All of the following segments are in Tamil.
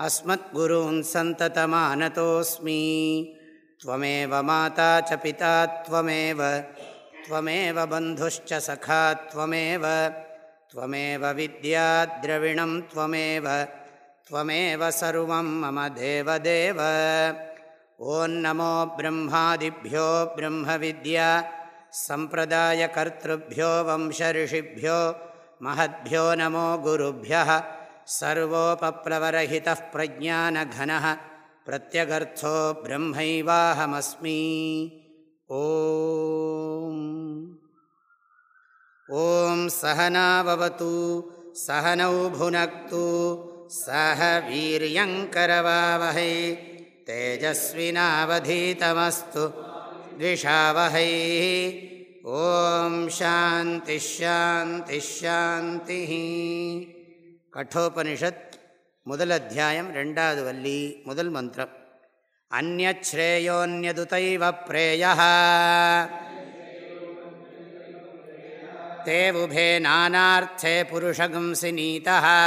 अस्मद्गुरून् सन्ततमानतोऽस्मि। त्वमेव माता च पिता, त्वमेव त्वमेव बन्धुश्च सखा, त्वमेव त्वमेव त्वमेव त्वमेव सर्वं मम ॐ नमो ब्रह्मादिभ्यो ब्रह्मविद्या, सम्प्रदायकर्तृभ्यो, वंशऋषिभ्यो, महद्भ्यो नमो गुरुभ्यः। सर्वोपप्लवरहितः प्रज्ञानघनः प्रत्यगर्थो ब्रह्मैवाहमस्मि ॐ ॐ सहनावतु सहनौ भुनक्तु सह वीर्यङ्करवावहै तेजस्विनावधीतमस्तु द्विषावहैः ॐ शान्तिश्शान्तिश्शान्तिः கட்டோபனிஷத் முதல் அத்தியாயம் ரெண்டாவது வள்ளி முதல் மந்திரம். அந்நேயோன்யதுதைவ பிரேய தேவுபே நானார்த்தே புருஷகம்சி நீதா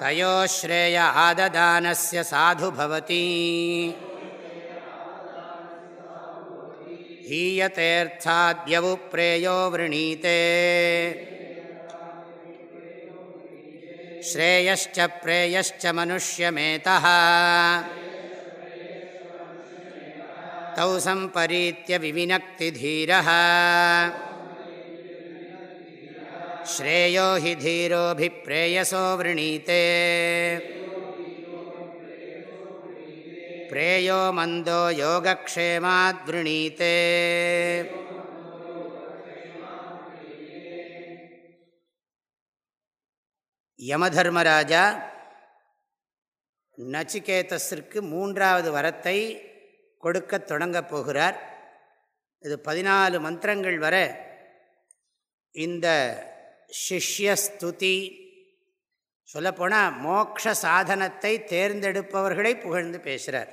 தயோஸ்ரேய ஆததானஸ்ய சாது பவதி हीयतेऽर्थाद्यवु प्रेयो वृणीते। श्रेयश्च प्रेयश्च मनुष्यमेतः। तौ सम्परीत्य विविनक्ति धीरः श्रेयो हि धीरोऽभिप्रेयसो वृणीते। प्रेयो मन्दो योगक्षेमाद्वृणीते யமதர்மராஜா நச்சிகேதஸிற்கு மூன்றாவது வரத்தை கொடுக்க தொடங்கப் போகிறார் இது பதினாலு மந்திரங்கள் வர இந்த சிஷ்யஸ்துதி சொல்லப்போனால் மோக்ஷ சாதனத்தை தேர்ந்தெடுப்பவர்களை புகழ்ந்து பேசுகிறார்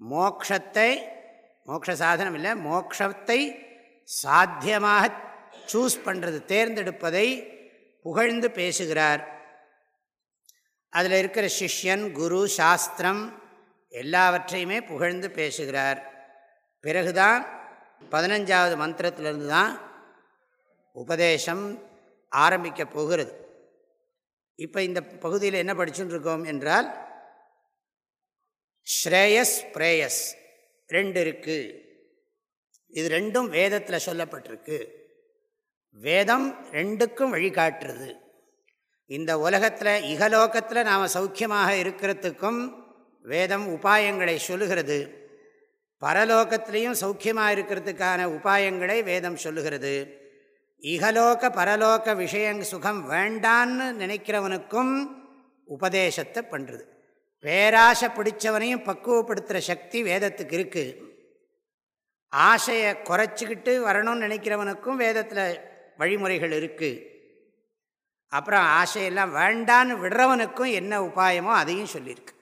மோக்ஷத்தை மோக்ஷ சாதனம் இல்லை மோக்ஷத்தை சாத்தியமாக சூஸ் பண்ணுறது தேர்ந்தெடுப்பதை புகழ்ந்து பேசுகிறார். அதில் இருக்கிற சிஷ்யன் குரு சாஸ்திரம் எல்லாவற்றையுமே புகழ்ந்து பேசுகிறார். பிறகுதான் பதினஞ்சாவது மந்திரத்திலிருந்து தான் உபதேசம் ஆரம்பிக்க போகிறது. இப்போ இந்த பகுதியில் என்ன படிச்சுட்டு இருக்கோம் என்றால் ஸ்ரேயஸ் பிரேயஸ். ரெண்டு இருக்குது இது ரெண்டும் வேதத்தில் சொல்லப்பட்டிருக்கு. வேதம் ரெண்டுக்கும் வழிகாட்டுறது. இந்த உலகத்தில் இகலோகத்தில் நாம் சௌக்கியமாக இருக்கிறதுக்கும் வேதம் உபாயங்களை சொல்லுகிறது. பரலோகத்திலையும் சௌக்கியமாக இருக்கிறதுக்கான உபாயங்களை வேதம் சொல்லுகிறது. இகலோக பரலோக விஷயங் சுகம் வேண்டான்னு நினைக்கிறவனுக்கும் உபதேசத்தை பண்ணுறது பேராசை பிடிச்சவனையும் பக்குவப்படுத்துகிற சக்தி வேதத்துக்கு இருக்குது ஆசையை குறைச்சிக்கிட்டு வரணும்னு நினைக்கிறவனுக்கும் வேதத்தில் வழிமுறைகள் இருக்குது அப்புறம் ஆசையெல்லாம் வேண்டான்னு விடுறவனுக்கும் என்ன உபாயமோ அதையும் சொல்லியிருக்கு.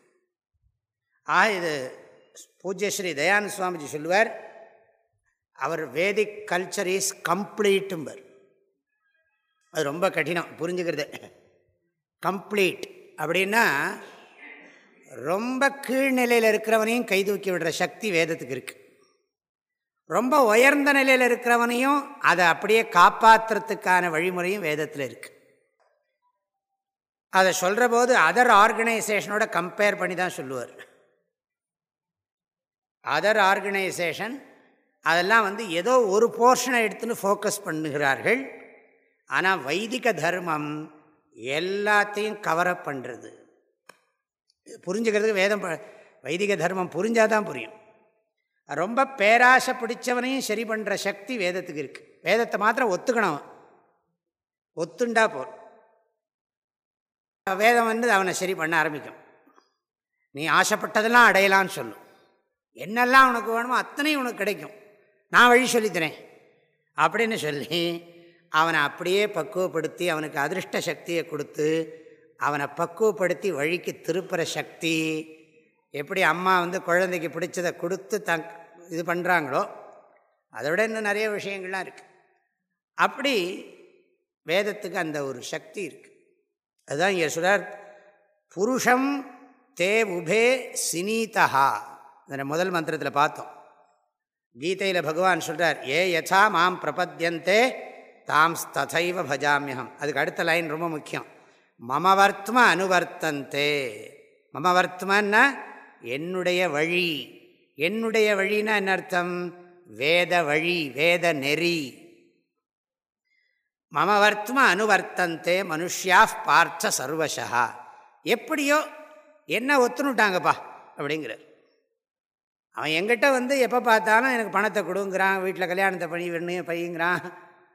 ஆ இது பூஜ்யஸ்ரீ தயானந்த சுவாமிஜி சொல்லுவார் அவர் வேதிக் கல்ச்சர் இஸ் கம்ப்ளீட்டும்பர். அது ரொம்ப கடினம் புரிஞ்சுக்கிறது. கம்ப்ளீட் அப்படின்னா ரொம்ப கீழ்நிலையில் இருக்கிறவனையும் கை தூக்கி விடுற சக்தி வேதத்துக்கு இருக்குது ரொம்ப உயர்ந்த நிலையில் இருக்கிறவனையும் அதை அப்படியே காப்பாற்றுறதுக்கான வழிமுறையும் வேதத்தில் இருக்குது அதை சொல்கிற போது அதர் ஆர்கனைசேஷனோட கம்பேர் பண்ணி தான் சொல்லுவார். அதர் ஆர்கனைசேஷன் அதெல்லாம் வந்து ஏதோ ஒரு போர்ஷனை எடுத்துன்னு ஃபோக்கஸ் பண்ணுகிறார்கள். ஆனால் வைதிக தர்மம் எல்லாத்தையும் கவரப் பண்ணுறது புரிஞ்சுக்கிறதுக்கு வேதம் வைதிக தர்மம் புரிஞ்சால் தான் புரியும். ரொம்ப பேராசை பிடிச்சவனையும் சரி பண்ணுற சக்தி வேதத்துக்கு இருக்குது வேதத்தை மாத்திரம் ஒத்துக்கணும் ஒத்துண்டா போர் வேதம் வந்து அவனை சரி பண்ண ஆரம்பிக்கும். நீ ஆசைப்பட்டதெல்லாம் அடையலான்னு சொல்லும் என்னெல்லாம் உனக்கு வேணுமோ அத்தனையும் உனக்கு கிடைக்கும். நான் வழி சொல்லித்தரேன். அப்படின்னு சொல்லி அவனை அப்படியே பக்குவப்படுத்தி அவனுக்கு அதிர்ஷ்ட சக்தியை கொடுத்து அவனை பக்குவப்படுத்தி வழிக்கு திருப்புற சக்தி. எப்படி அம்மா வந்து குழந்தைக்கு பிடிச்சதை கொடுத்து தங் இது பண்ணுறாங்களோ அதை விட இன்னும் நிறைய விஷயங்கள்லாம் இருக்குது அப்படி வேதத்துக்கு அந்த ஒரு சக்தி இருக்குது அதுதான் இங்கே சொல்கிறார் புருஷம் தே உபே சினீதா இந்த முதல் மந்திரத்தில் பார்த்தோம். கீதையில் பகவான் சொல்கிறார் ஏ யசா மாம் பிரபத்தியந்தே தாம் ததைவ பஜாமியகம் அதுக்கு அடுத்த லைன் ரொம்ப முக்கியம். மமவர்த்ம அனுவர்த்தந்தே. மமவர்த்மன்னா என்னுடைய வழி. என்னுடைய வழின்னா என்ன அர்த்தம்? வேத வழி வேத நெறி. மமவர்த்ம அனுவர்த்தந்தே மனுஷியா பார்த்த சர்வசா எப்படியோ என்ன ஒத்துனுட்டாங்கப்பா அப்படிங்கிறார். அவன் எங்கிட்ட வந்து எப்போ பார்த்தாலும் எனக்கு பணத்தை கொடுங்கிறான் வீட்டில் கல்யாணத்தை பண்ணி வேணும் பையங்கிறான்.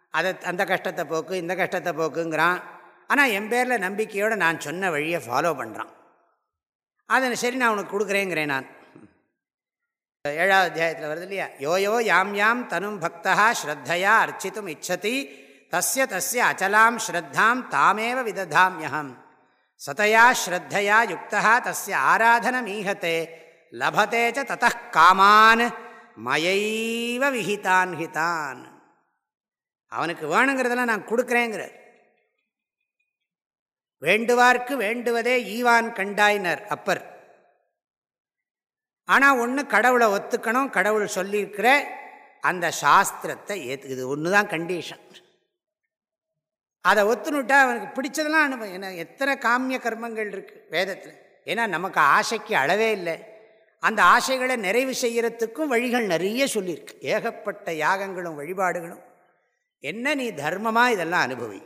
அதை அந்த கஷ்டத்தை போக்கு இந்த கஷ்டத்தை போக்குங்கிறான். ஆனால் என் பேரில் நம்பிக்கையோடு நான் சொன்ன வழியை ஃபாலோ பண்ணுறான் அதை சரி நான் உனக்கு கொடுக்குறேங்கிறேன் நான். ஏழாவது அத்தியாயத்தில் வருது இல்லையா? யோயோ யாம் யாம் தனும் பக்தா ஸ்ரத்தையா அர்ச்சித்தும் இச்சதி தஸ்ய தஸ்ய அச்சலாம் ஸ்ரத்தாம் தாமேவ விததாமியகம் சதையா ஸ்ரத்தையா யுக்தா தஸ்ய ஆராதனமீகத்தே லபத்தே ச தத காமான் மயைவ விஹிதான் ஹிதான் அவனுக்கு வேணுங்கிறதெல்லாம் நான் கொடுக்குறேங்கிறார். வேண்டுவார்க்கு வேண்டுவதே ஈவான் கண்டாயினர் அப்பர். ஆனால் ஒன்று கடவுளை ஒத்துக்கணும் கடவுள் சொல்லியிருக்கிற அந்த சாஸ்திரத்தை ஏற்று இது ஒன்று தான் கண்டிஷன் அதை ஒத்துனுட்டா அவனுக்கு பிடிச்சதெல்லாம் அனுபவம். ஏன்னா எத்தனை காமிய கர்மங்கள் இருக்குது வேதத்தில். ஏன்னா நமக்கு ஆசைக்கு அளவே இல்லை. அந்த ஆசைகளை நிறைவு செய்கிறதுக்கும் வழிகள் நிறைய சொல்லியிருக்கு. ஏகப்பட்ட யாகங்களும் வழிபாடுகளும். என்ன நீ தர்மமாக இதெல்லாம் அனுபவி?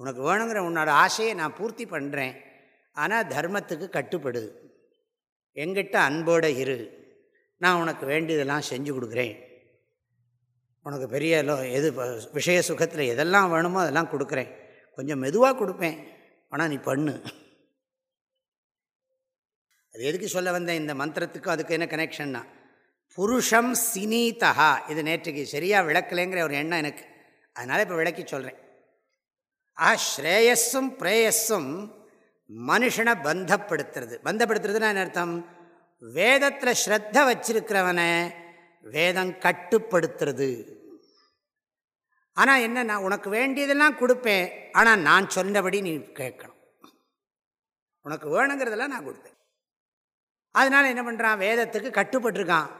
உனக்கு வேணுங்கிற உன்னோட ஆசையை நான் பூர்த்தி பண்ணுறேன் ஆனால் தர்மத்துக்கு கட்டுப்படு. எங்கிட்ட அன்போடு இரு. நான் உனக்கு வேண்டியதெல்லாம் செஞ்சு கொடுக்குறேன். உனக்கு பெரிய லோ எது விஷய சுகத்தில் எதெல்லாம் வேணுமோ அதெல்லாம் கொடுக்குறேன். கொஞ்சம் மெதுவாக கொடுப்பேன். ஆனால் நீ பண்ணு. அது எதுக்கு சொல்ல வந்த இந்த மந்திரத்துக்கும் அதுக்கு என்ன கனெக்ஷன்னா புருஷம் சினீதா இது நேற்றுக்கு சரியாக விளக்கலைங்கிற ஒரு எண்ணம் எனக்கு. அதனால் இப்போ விளக்கி சொல்கிறேன் ஆ ஸ்ரேயஸும் பிரேயஸும் மனுஷனை பந்தப்படுத்துறது. பந்தப்படுத்துறதுனா என்ன அர்த்தம்? வேதத்தில் ஸ்ரத்த வச்சிருக்கிறவனை வேதம் கட்டுப்படுத்துறது. ஆனால் என்ன நான் உனக்கு வேண்டியதெல்லாம் கொடுப்பேன் ஆனால் நான் சொன்னபடி நீ கேட்கணும். உனக்கு வேணுங்கிறதெல்லாம் நான் கொடுப்பேன் அதனால் என்ன பண்ணுறான் வேதத்துக்கு கட்டுப்பட்டிருக்கான்.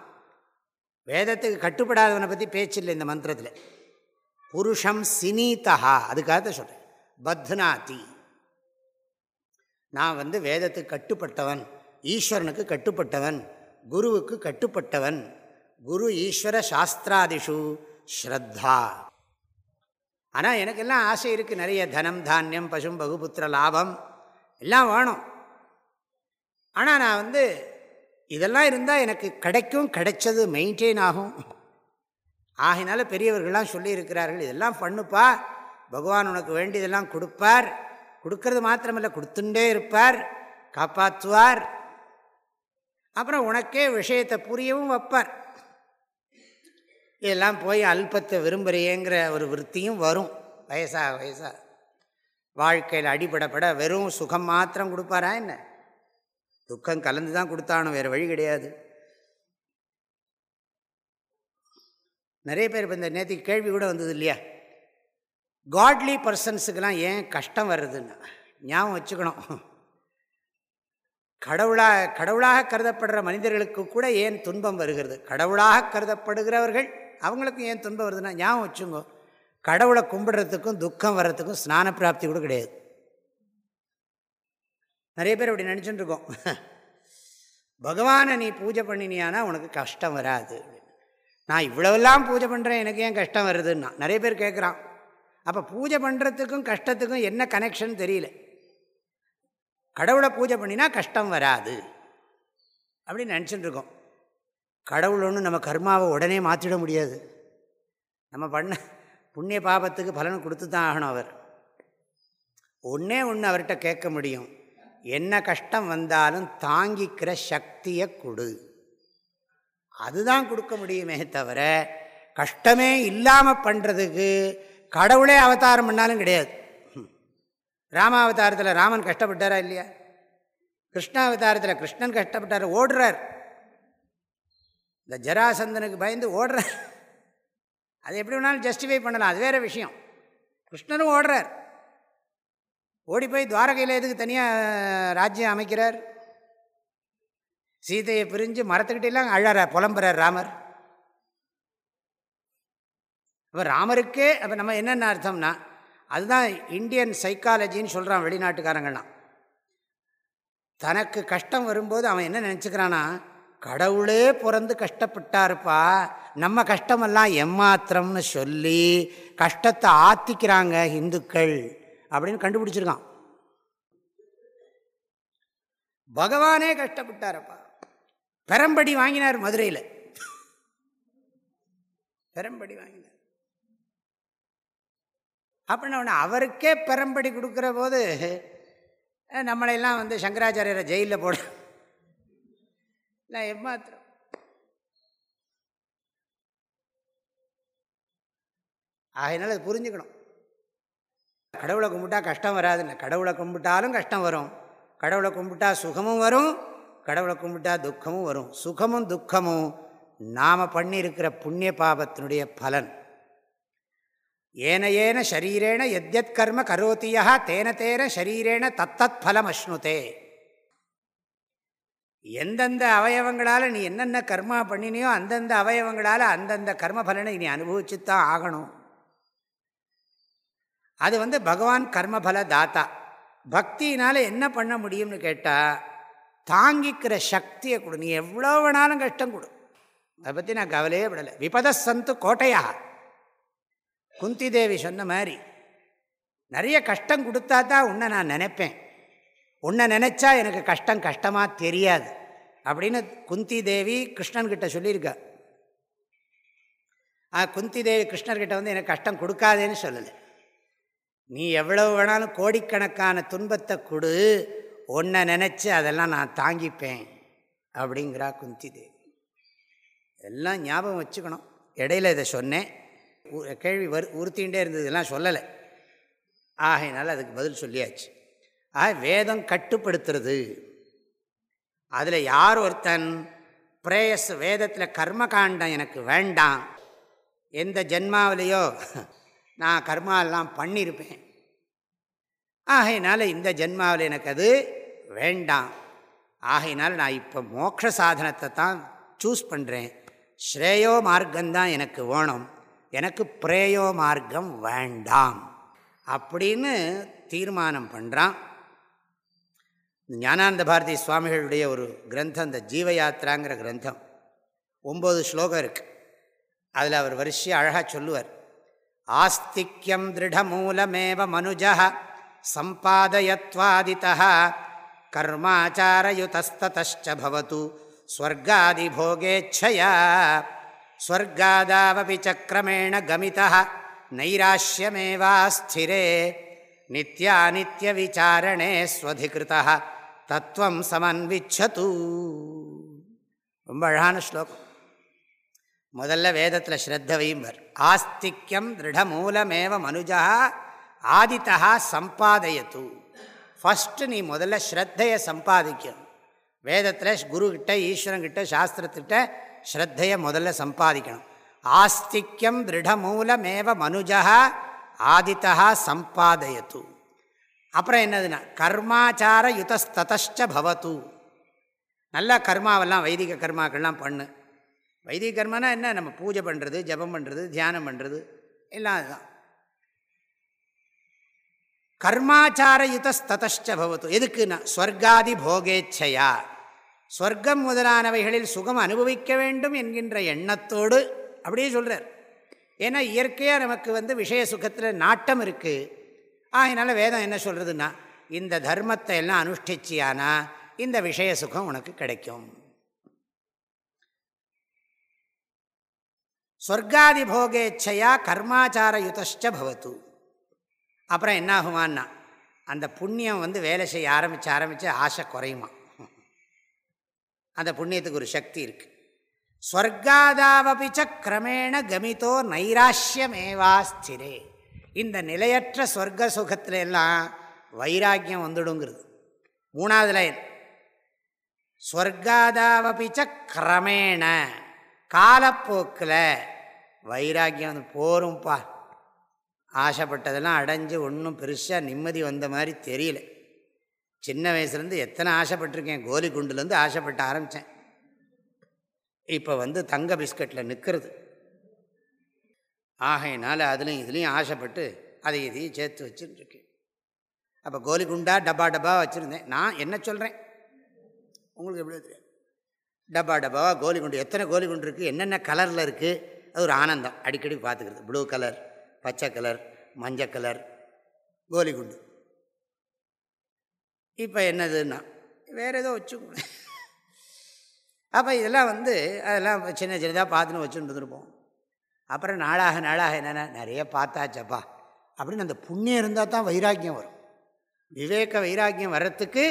வேதத்துக்கு கட்டுப்படாதவனை பற்றி பேச்சில்லை இந்த மந்திரத்தில். புருஷம் சினீதா அதுக்காக சொல்கிறேன் பத்னாதி. நான் வந்து வேதத்துக்கு கட்டுப்பட்டவன் ஈஸ்வரனுக்கு கட்டுப்பட்டவன் குருவுக்கு கட்டுப்பட்டவன். குரு ஈஸ்வர சாஸ்திராதிஷு ஸ்ரத்தா. ஆனால் எனக்கெல்லாம் ஆசை இருக்குது நிறைய தனம் தானியம் பசும் பகுபுத்திர லாபம் எல்லாம் வேணும். ஆனால் நான் வந்து இதெல்லாம் இருந்தால் எனக்கு கிடைக்கும் கிடைச்சது மெயின்டைன் ஆகும். ஆகினால பெரியவர்கள்லாம் சொல்லியிருக்கிறார்கள் இதெல்லாம் பண்ணுப்பா பகவான் உனக்கு வேண்டியதெல்லாம் கொடுப்பார். கொடுக்கறது மாத்திரமில்லை கொடுத்துட்டே இருப்பார். காப்பாற்றுவார். அப்புறம் உனக்கே விஷயத்தை புரியவும் வைப்பார். இதெல்லாம் போய் அல்பத்தை விரும்புகிறியேங்கிற ஒரு விற்த்தியும் வரும். வயசா வயசா. வாழ்க்கையில் அடிபடப்பட வெறும் சுகம் மாத்திரம் கொடுப்பாரா என்ன? துக்கம் கலந்து தான் கொடுத்தானோ வேறு வழி கிடையாது. நிறைய பேர் இப்போ இந்த நேற்றுக்கு கேள்வி கூட வந்தது இல்லையா? காட்லி பர்சன்ஸுக்கெல்லாம் ஏன் கஷ்டம் வருதுன்னு? ஞாபகம் வச்சுக்கணும். கடவுளாக கடவுளாக கருதப்படுற மனிதர்களுக்கு கூட ஏன் துன்பம் வருகிறது? கடவுளாக கருதப்படுகிறவர்கள் அவங்களுக்கும் ஏன் துன்பம் வருதுன்னா ஞாபகம் வச்சுங்கோ. கடவுளை கும்பிடுறதுக்கும் துக்கம் வர்றதுக்கும் ஸ்நான பிராப்தி கூட கிடையாது. நிறைய பேர் அப்படி நினச்சிட்டு இருக்கோம் பகவானை நீ பூஜை பண்ணினியானா உனக்கு கஷ்டம் வராது. நான் இவ்வளவெல்லாம் பூஜை பண்ணுறேன் எனக்கு ஏன் கஷ்டம் வருதுன்னா? நிறைய பேர் கேட்குறான் அப்போ பூஜை பண்ணுறதுக்கும் கஷ்டத்துக்கும் என்ன கனெக்ஷன் தெரியல. கடவுளை பூஜை பண்ணினா கஷ்டம் வராது. அப்படின்னு நினச்சிட்டு இருக்கோம். கடவுள் ஒன்று நம்ம கர்மாவை உடனே மாற்றிட முடியாது. நம்ம பண்ண புண்ணிய பாபத்துக்கு பலன் கொடுத்து தான் ஆகணும் அவர். ஒன்றே ஒன்று அவர்கிட்ட கேட்க முடியும். என்ன கஷ்டம் வந்தாலும் தாங்கிக்கிற சக்தியை கொடு. அதுதான் கொடுக்க முடியுமே தவிர கஷ்டமே இல்லாமல் பண்ணுறதுக்கு கடவுளே அவதாரம் பண்ணாலும் கிடையாது. ராமாவதாரத்தில் ராமன் கஷ்டப்பட்டாரா இல்லையா? கிருஷ்ணாவதாரத்தில் கிருஷ்ணன் கஷ்டப்பட்டார் ஓடுறார். இந்த ஜராசந்தனுக்கு பயந்து ஓடுறார். அது எப்படி வேணாலும் ஜஸ்டிஃபை பண்ணலாம் அது வேறு விஷயம். கிருஷ்ணனும் ஓடுறார். ஓடி போய் துவாரகையில் எதுக்கு தனியாக ராஜ்யம் அமைக்கிறார்? சீதையை பிரிஞ்சு மரத்துக்கிட்டெல்லாம் அழற புலம்புறார் ராமர். அப்போ ராமருக்கே அப்போ நம்ம என்னென்ன அர்த்தம்னா அதுதான் இந்தியன் சைக்காலஜின்னு சொல்கிறான் வெளிநாட்டுக்காரங்கள்லாம். தனக்கு கஷ்டம் வரும்போது அவன் என்ன நினச்சிக்கிறான்னா கடவுளே பிறந்து கஷ்டப்பட்டாருப்பா நம்ம கஷ்டமெல்லாம் எம்மாத்திரம்னு சொல்லி கஷ்டத்தை ஆத்திக்கிறாங்க இந்துக்கள் அப்படின்னு கண்டுபிடிச்சிருக்கான். பகவானே கஷ்டப்பட்டாரப்பா. பெரம்படி வாங்கினார் மதுரையில். பெரம்படி வாங்கினார். அப்படின்னு அவருக்கே பெரம்படி கொடுக்குற போது நம்மளையெல்லாம் வந்து சங்கராச்சாரியரை ஜெயிலில் போட. நான் எம்மாத்திரம் ஆகினாலும் அது புரிஞ்சுக்கணும். கடவுளை கும்பிட்டா கஷ்டம் வராதுன்னு கடவுளை கும்பிட்டாலும் கஷ்டம் வரும். கடவுளை கும்பிட்டா சுகமும் வரும். கடவுளை கும்பிட்டா துக்கமும் வரும். சுகமும் துக்கமும் நாம் பண்ணியிருக்கிற புண்ணிய பாபத்தினுடைய பலன். ஏனையேன ஏன ஷரீரேண எத்யத் கர்ம கரோத்தியா தேன தேன ஷரீரேண தத்தத் பலம் அஷ்ணுதே. எந்தெந்த அவயவங்களால் நீ என்னென்ன கர்மா பண்ணினியோ அந்தந்த அவயவங்களால் அந்தந்த கர்ம பலனை நீ அனுபவிச்சுத்தான் ஆகணும். அது வந்து பகவான் கர்மபல தாத்தா. பக்தினால் என்ன பண்ண முடியும்னு கேட்டால் தாங்கிக்கிற சக்தியை கொடு. நீ எவ்வளோ வேணாலும் கஷ்டம் கொடு. அதை பற்றி நான் கவலையே விடலை விபத சந்து கோட்டையாக குந்தி தேவி சொன்ன மாதிரி நிறைய கஷ்டம் கொடுத்தா தான் உன்னை நான் நினைப்பேன். உன்னை நினச்சா எனக்கு கஷ்டம் கஷ்டமாக தெரியாது அப்படின்னு குந்தி தேவி கிருஷ்ணன்கிட்ட சொல்லியிருக்கா. குந்தி தேவி கிருஷ்ணர்கிட்ட வந்து எனக்கு கஷ்டம் கொடுக்காதேன்னு சொல்லலை. நீ எவ்வளவு வேணாலும் கோடிக்கணக்கான துன்பத்தை கொடு ஒன்றை நினச்சி அதெல்லாம் நான் தாங்கிப்பேன் அப்படிங்கிறா குந்தி தேவி எல்லாம் ஞாபகம் வச்சுக்கணும். இடையில இதை சொன்னேன். கேள்வி வரு உறுத்திகிட்டே இருந்தது. சொல்லலை. ஆகையினால அதுக்கு பதில் சொல்லியாச்சு. ஆக வேதம் கட்டுப்படுத்துறது. அதில் யார் ஒருத்தன் பிரேயஸ் வேதத்தில் கர்மகாண்டம் எனக்கு வேண்டாம். எந்த ஜென்மாவிலையோ நான் கர்மாவெல்லாம் பண்ணியிருப்பேன். ஆகையினால இந்த ஜென்மாவில் எனக்கு அது வேண்டாம். ஆகையினால நான் இப்போ மோட்ச சாதனத்தை தான் சூஸ் பண்ணுறேன். ஸ்ரேயோ மார்க்கம்தான் எனக்கு வேணும். எனக்கு பிரேயோ மார்க்கம் வேண்டாம் அப்படின்னு தீர்மானம் பண்ணுறான் ஞானானந்த பாரதி சுவாமிகளுடைய ஒரு கிரந்தம் இந்த ஜீவயாத்திராங்கிற கிரந்தம். ஒம்பது ஸ்லோகம் இருக்குது அதில் அவர் வரிசையாக அழகாக சொல்லுவார். ஆஸ்திக்யம் திருடமூலமேவ மனுஜா சம்பாதயத்வாதிதா கர்மாச்சாரயுதஸ்தது ஸ்வர்காதி போகேச்சயா ஸ்வர்காதாவபி சக்கரமேண கமிதா நைராஷ்யமேவாஸ்திரே நித்யாநித்யவிசாரணே ஸ்வதிகிருதா தத்துவம் சமன்விச்சது. ரொம்ப அழகான ஸ்லோகம். முதல்ல வேதத்தில் ஸ்ரத்த வைம்பர் ஆஸ்திக்யம் திருடமூலமேவ மனுஜா ஆதித்தா சம்பாதையத்து ஃபஸ்ட்டு நீ முதல்ல ஸ்ரத்தையை சம்பாதிக்கணும். வேதத்தில் குருக்கிட்ட ஈஸ்வரங்கிட்ட சாஸ்திரத்திட்ட ஸ்ரத்தையை முதல்ல சம்பாதிக்கணும். ஆஸ்திக்யம் திருடமூலமேவ மனுஜா ஆதித்தா சம்பாதயத்து. அப்புறம் என்னதுன்னா கர்மாச்சார யுதஸ்ததச்ச பவத்து. நல்லா கர்மாவெல்லாம் வைதிக கர்மாக்கள்லாம் பண்ணு. வைதிக கர்மானா என்ன? நம்ம பூஜை பண்ணுறது ஜபம் பண்ணுறது தியானம் பண்ணுறது எல்லாம் அதுதான். கர்மாச்சார யுதஸ்ததச்ச பவத்து. எதுக்குன்னா ஸ்வர்காதி போகேச்சையா. ஸ்வர்க்கம் முதலானவைகளில் சுகம் அனுபவிக்க வேண்டும் என்கின்ற எண்ணத்தோடு அப்படியே சொல்கிறார் ஏன்னா இயற்கையாக நமக்கு வந்து விஷய சுகத்தில் நாட்டம் இருக்குது அதனால் வேதம் என்ன சொல்கிறதுன்னா இந்த தர்மத்தை எல்லாம் அனுஷ்டிச்சியானா இந்த விஷய சுகம் உனக்கு கிடைக்கும். சொர்க்காதி போகேச்சையா கர்மாச்சார யுதஷ்ட பவத்து. அப்புறம் என்ன ஆகுமான்னா அந்த புண்ணியம் வந்து வேலை செய்ய ஆரம்பித்து ஆரம்பித்து ஆசை குறையுமா அந்த புண்ணியத்துக்கு ஒரு சக்தி இருக்குது ஸ்வர்காதாவபிச்ச கிரமேண கமிதோ நைராஷ்யமேவா ஸ்திரே. இந்த நிலையற்ற சொர்க்க சுகத்துல எல்லாம் வைராக்கியம் வந்துடுங்கிறது. மூணாவது லைன் ஸ்வர்காதாவபிச்ச கிரமேண காலப்போக்கில் வைராக்கியம் வந்து போரும்ப்பா ஆசைப்பட்டதெல்லாம் அடைஞ்சு ஒன்றும் பெருசாக நிம்மதி வந்த மாதிரி தெரியல. சின்ன வயசுலேருந்து எத்தனை ஆசைப்பட்டிருக்கேன். கோலி குண்டுலேருந்து ஆசைப்பட்ட ஆரம்பித்தேன் இப்போ வந்து தங்க பிஸ்கட்டில் நிற்கிறது ஆகையினால் அதுலேயும் இதுலேயும் ஆசைப்பட்டு அதை இதையும் சேர்த்து வச்சுருக்கேன். அப்போ கோலி குண்டா டப்பா டப்பா வச்சுருந்தேன். நான் என்ன சொல்கிறேன் உங்களுக்கு எப்படி தெரியும்? டப்பா டப்பாவாக கோலி குண்டு எத்தனை கோலி குண்டு இருக்குது என்னென்ன கலரில் இருக்குது அது ஒரு ஆனந்தம். அடிக்கடி பார்த்துக்கிறது. ப்ளூ கலர் பச்சை கலர் மஞ்சள் கலர் கோலி குண்டு இப்போ என்னதுன்னா வேறு ஏதோ வச்சுக்கணும் அப்போ இதெல்லாம் வந்து அதெல்லாம் சின்ன சின்னதாக பார்த்துன்னு வச்சுட்டு இருந்துருப்போம். அப்புறம் நாளாக நாளாக என்னென்ன நிறைய பார்த்தாச்சப்பா. அப்படின்னு அந்த புண்ணியம் இருந்தால் தான் வைராக்கியம் வரும். விவேக வைராக்கியம் வர்றதுக்கு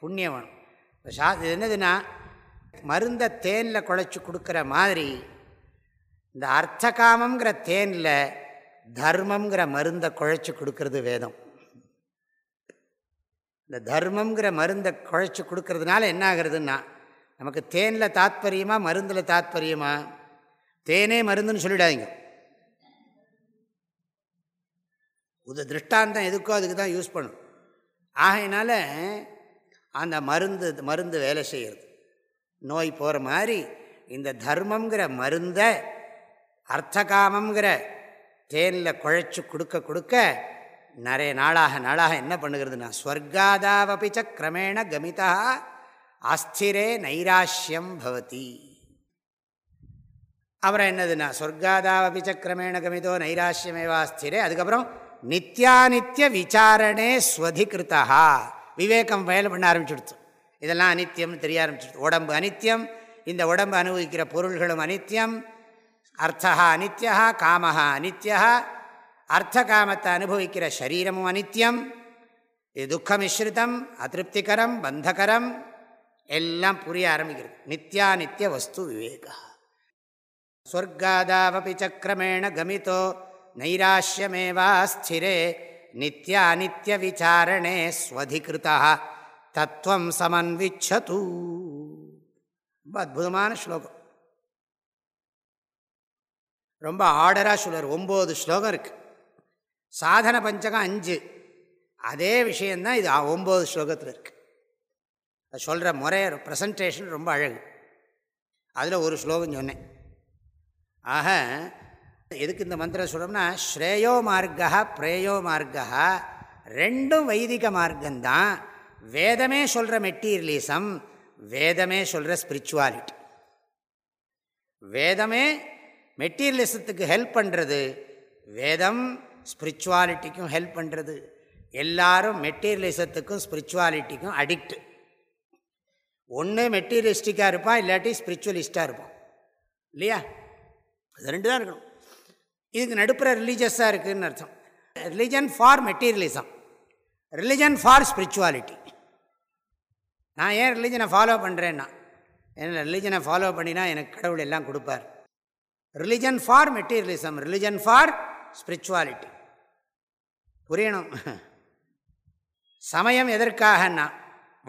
புண்ணியம் வேணும். இப்போ சா இது என்னதுன்னா மருந்தை தேனில் குழைச்சி கொடுக்குற மாதிரி இந்த அர்த்தகாமங்கிற தேனில் தர்மங்கிற மருந்தை குழைச்சி கொடுக்கறது வேதம். இந்த தர்மங்கிற மருந்தை குழைச்சி கொடுக்கறதுனால என்ன ஆகுறதுன்னா நமக்கு தேனில் தாத்பரியமா மருந்தில் தாத்பரியமா? தேனே மருந்துன்னு சொல்லிடாதீங்க. உத திருஷ்டாந்தம் எதுக்கோ அதுக்கு தான் யூஸ் பண்ணும். ஆகையினால அந்த மருந்து மருந்து வேலை செய்கிறது நோய் போகிற மாதிரி இந்த தர்மங்கிற மருந்தை அர்த்தகாமங்கிற தேனில் குழைச்சி கொடுக்க கொடுக்க நிறைய நாளாக நாளாக என்ன பண்ணுகிறதுனா ஸ்வர்காதாவபிச்ச கிரமேண கமிதா அஸ்திரே நைராஷ்யம் பவதி. அப்புறம் என்னதுன்னா சொர்க்காதாவபிச்ச கிரமேண கமிதோ நைராஷ்யமேவா அஸ்திரே அதுக்கப்புறம் நித்யானித்ய விசாரணே ஸ்வதிகிருத்தா விவேகம் வயல் பண்ண ஆரம்பிச்சுடுத்து. இதெல்லாம் அனித்தியம்னு தெரிய ஆரம்பிச்சிடுது உடம்பு அனித்தியம் இந்த உடம்பு அனுபவிக்கிற பொருள்களும் அனித்தியம் அர்த்தா அனித்யா காமஹா அனித்யா அர்த்த காமத்தை அனுபவிக்கிற சரீரமும் அனித்யம். இது துக்கமிஸ்ரிதம் அதிருப்திகரம் பந்தகரம். எல்லாம் புரிய ஆரம்பிக்கிறது. நித்யா நித்திய வஸ்து விவேகா. ஸ்வர்காதாவபி சக்கரமேண கமிதோ நைராஷ்யமேவாஸ்திரே நித்திய அனித்ய விசாரணே ஸ்வதிகிருதா. தத்துவம் சமன்விச்சது. ரொம்ப அற்புதமான ஸ்லோகம். ரொம்ப ஆர்டராக சொல்லுவார் ஒம்பது ஸ்லோகம் இருக்குது சாதன பஞ்சகம் அஞ்சு. அதே விஷயந்தான் இது ஒம்பது ஸ்லோகத்தில் இருக்குது அது சொல்கிற முறை ப்ரெசன்டேஷன் ரொம்ப அழகு. அதில் ஒரு ஸ்லோகம் சொன்னேன். ஆக எதுக்கு இந்த மந்திரம் சொல்கிறோம்னா ஸ்ரேயோ மார்க்கா பிரேயோ மார்க்கா ரெண்டும் வைதிக மார்க்கந்தான் வேதமே சொல்கிற மெட்டீரியலிசம் வேதமே சொல்கிற ஸ்பிரிச்சுவாலிட்டி வேதமே மெட்டீரியலிசத்துக்கு ஹெல்ப் பண்ணுறது வேதம் ஸ்பிரிச்சுவாலிட்டிக்கும் ஹெல்ப் பண்ணுறது எல்லாரும் மெட்டீரியலிசத்துக்கும் ஸ்பிரிச்சுவாலிட்டிக்கும் அடிக்ட் ஒன்று மெட்டீரியலிஸ்டிக்காக இருப்பான் இல்லாட்டி ஸ்பிரிச்சுவலிஸ்டாக இருப்பான். இல்லையா? அது ரெண்டு தான் இருக்கணும். இதுக்கு நடுப்புற ரிலீஜியஸாக இருக்குதுன்னு அர்த்தம். Religion for materialism religion for spirituality நான் ஏன் ரிலிஜனை ஃபாலோ பண்ணுறேன்னா என்ன ரிலிஜனை ஃபாலோ பண்ணினா எனக்கு கடவுள் எல்லாம் கொடுப்பார். Religion for materialism religion for spirituality புரியணும்? சமயம் எதற்காகன்னா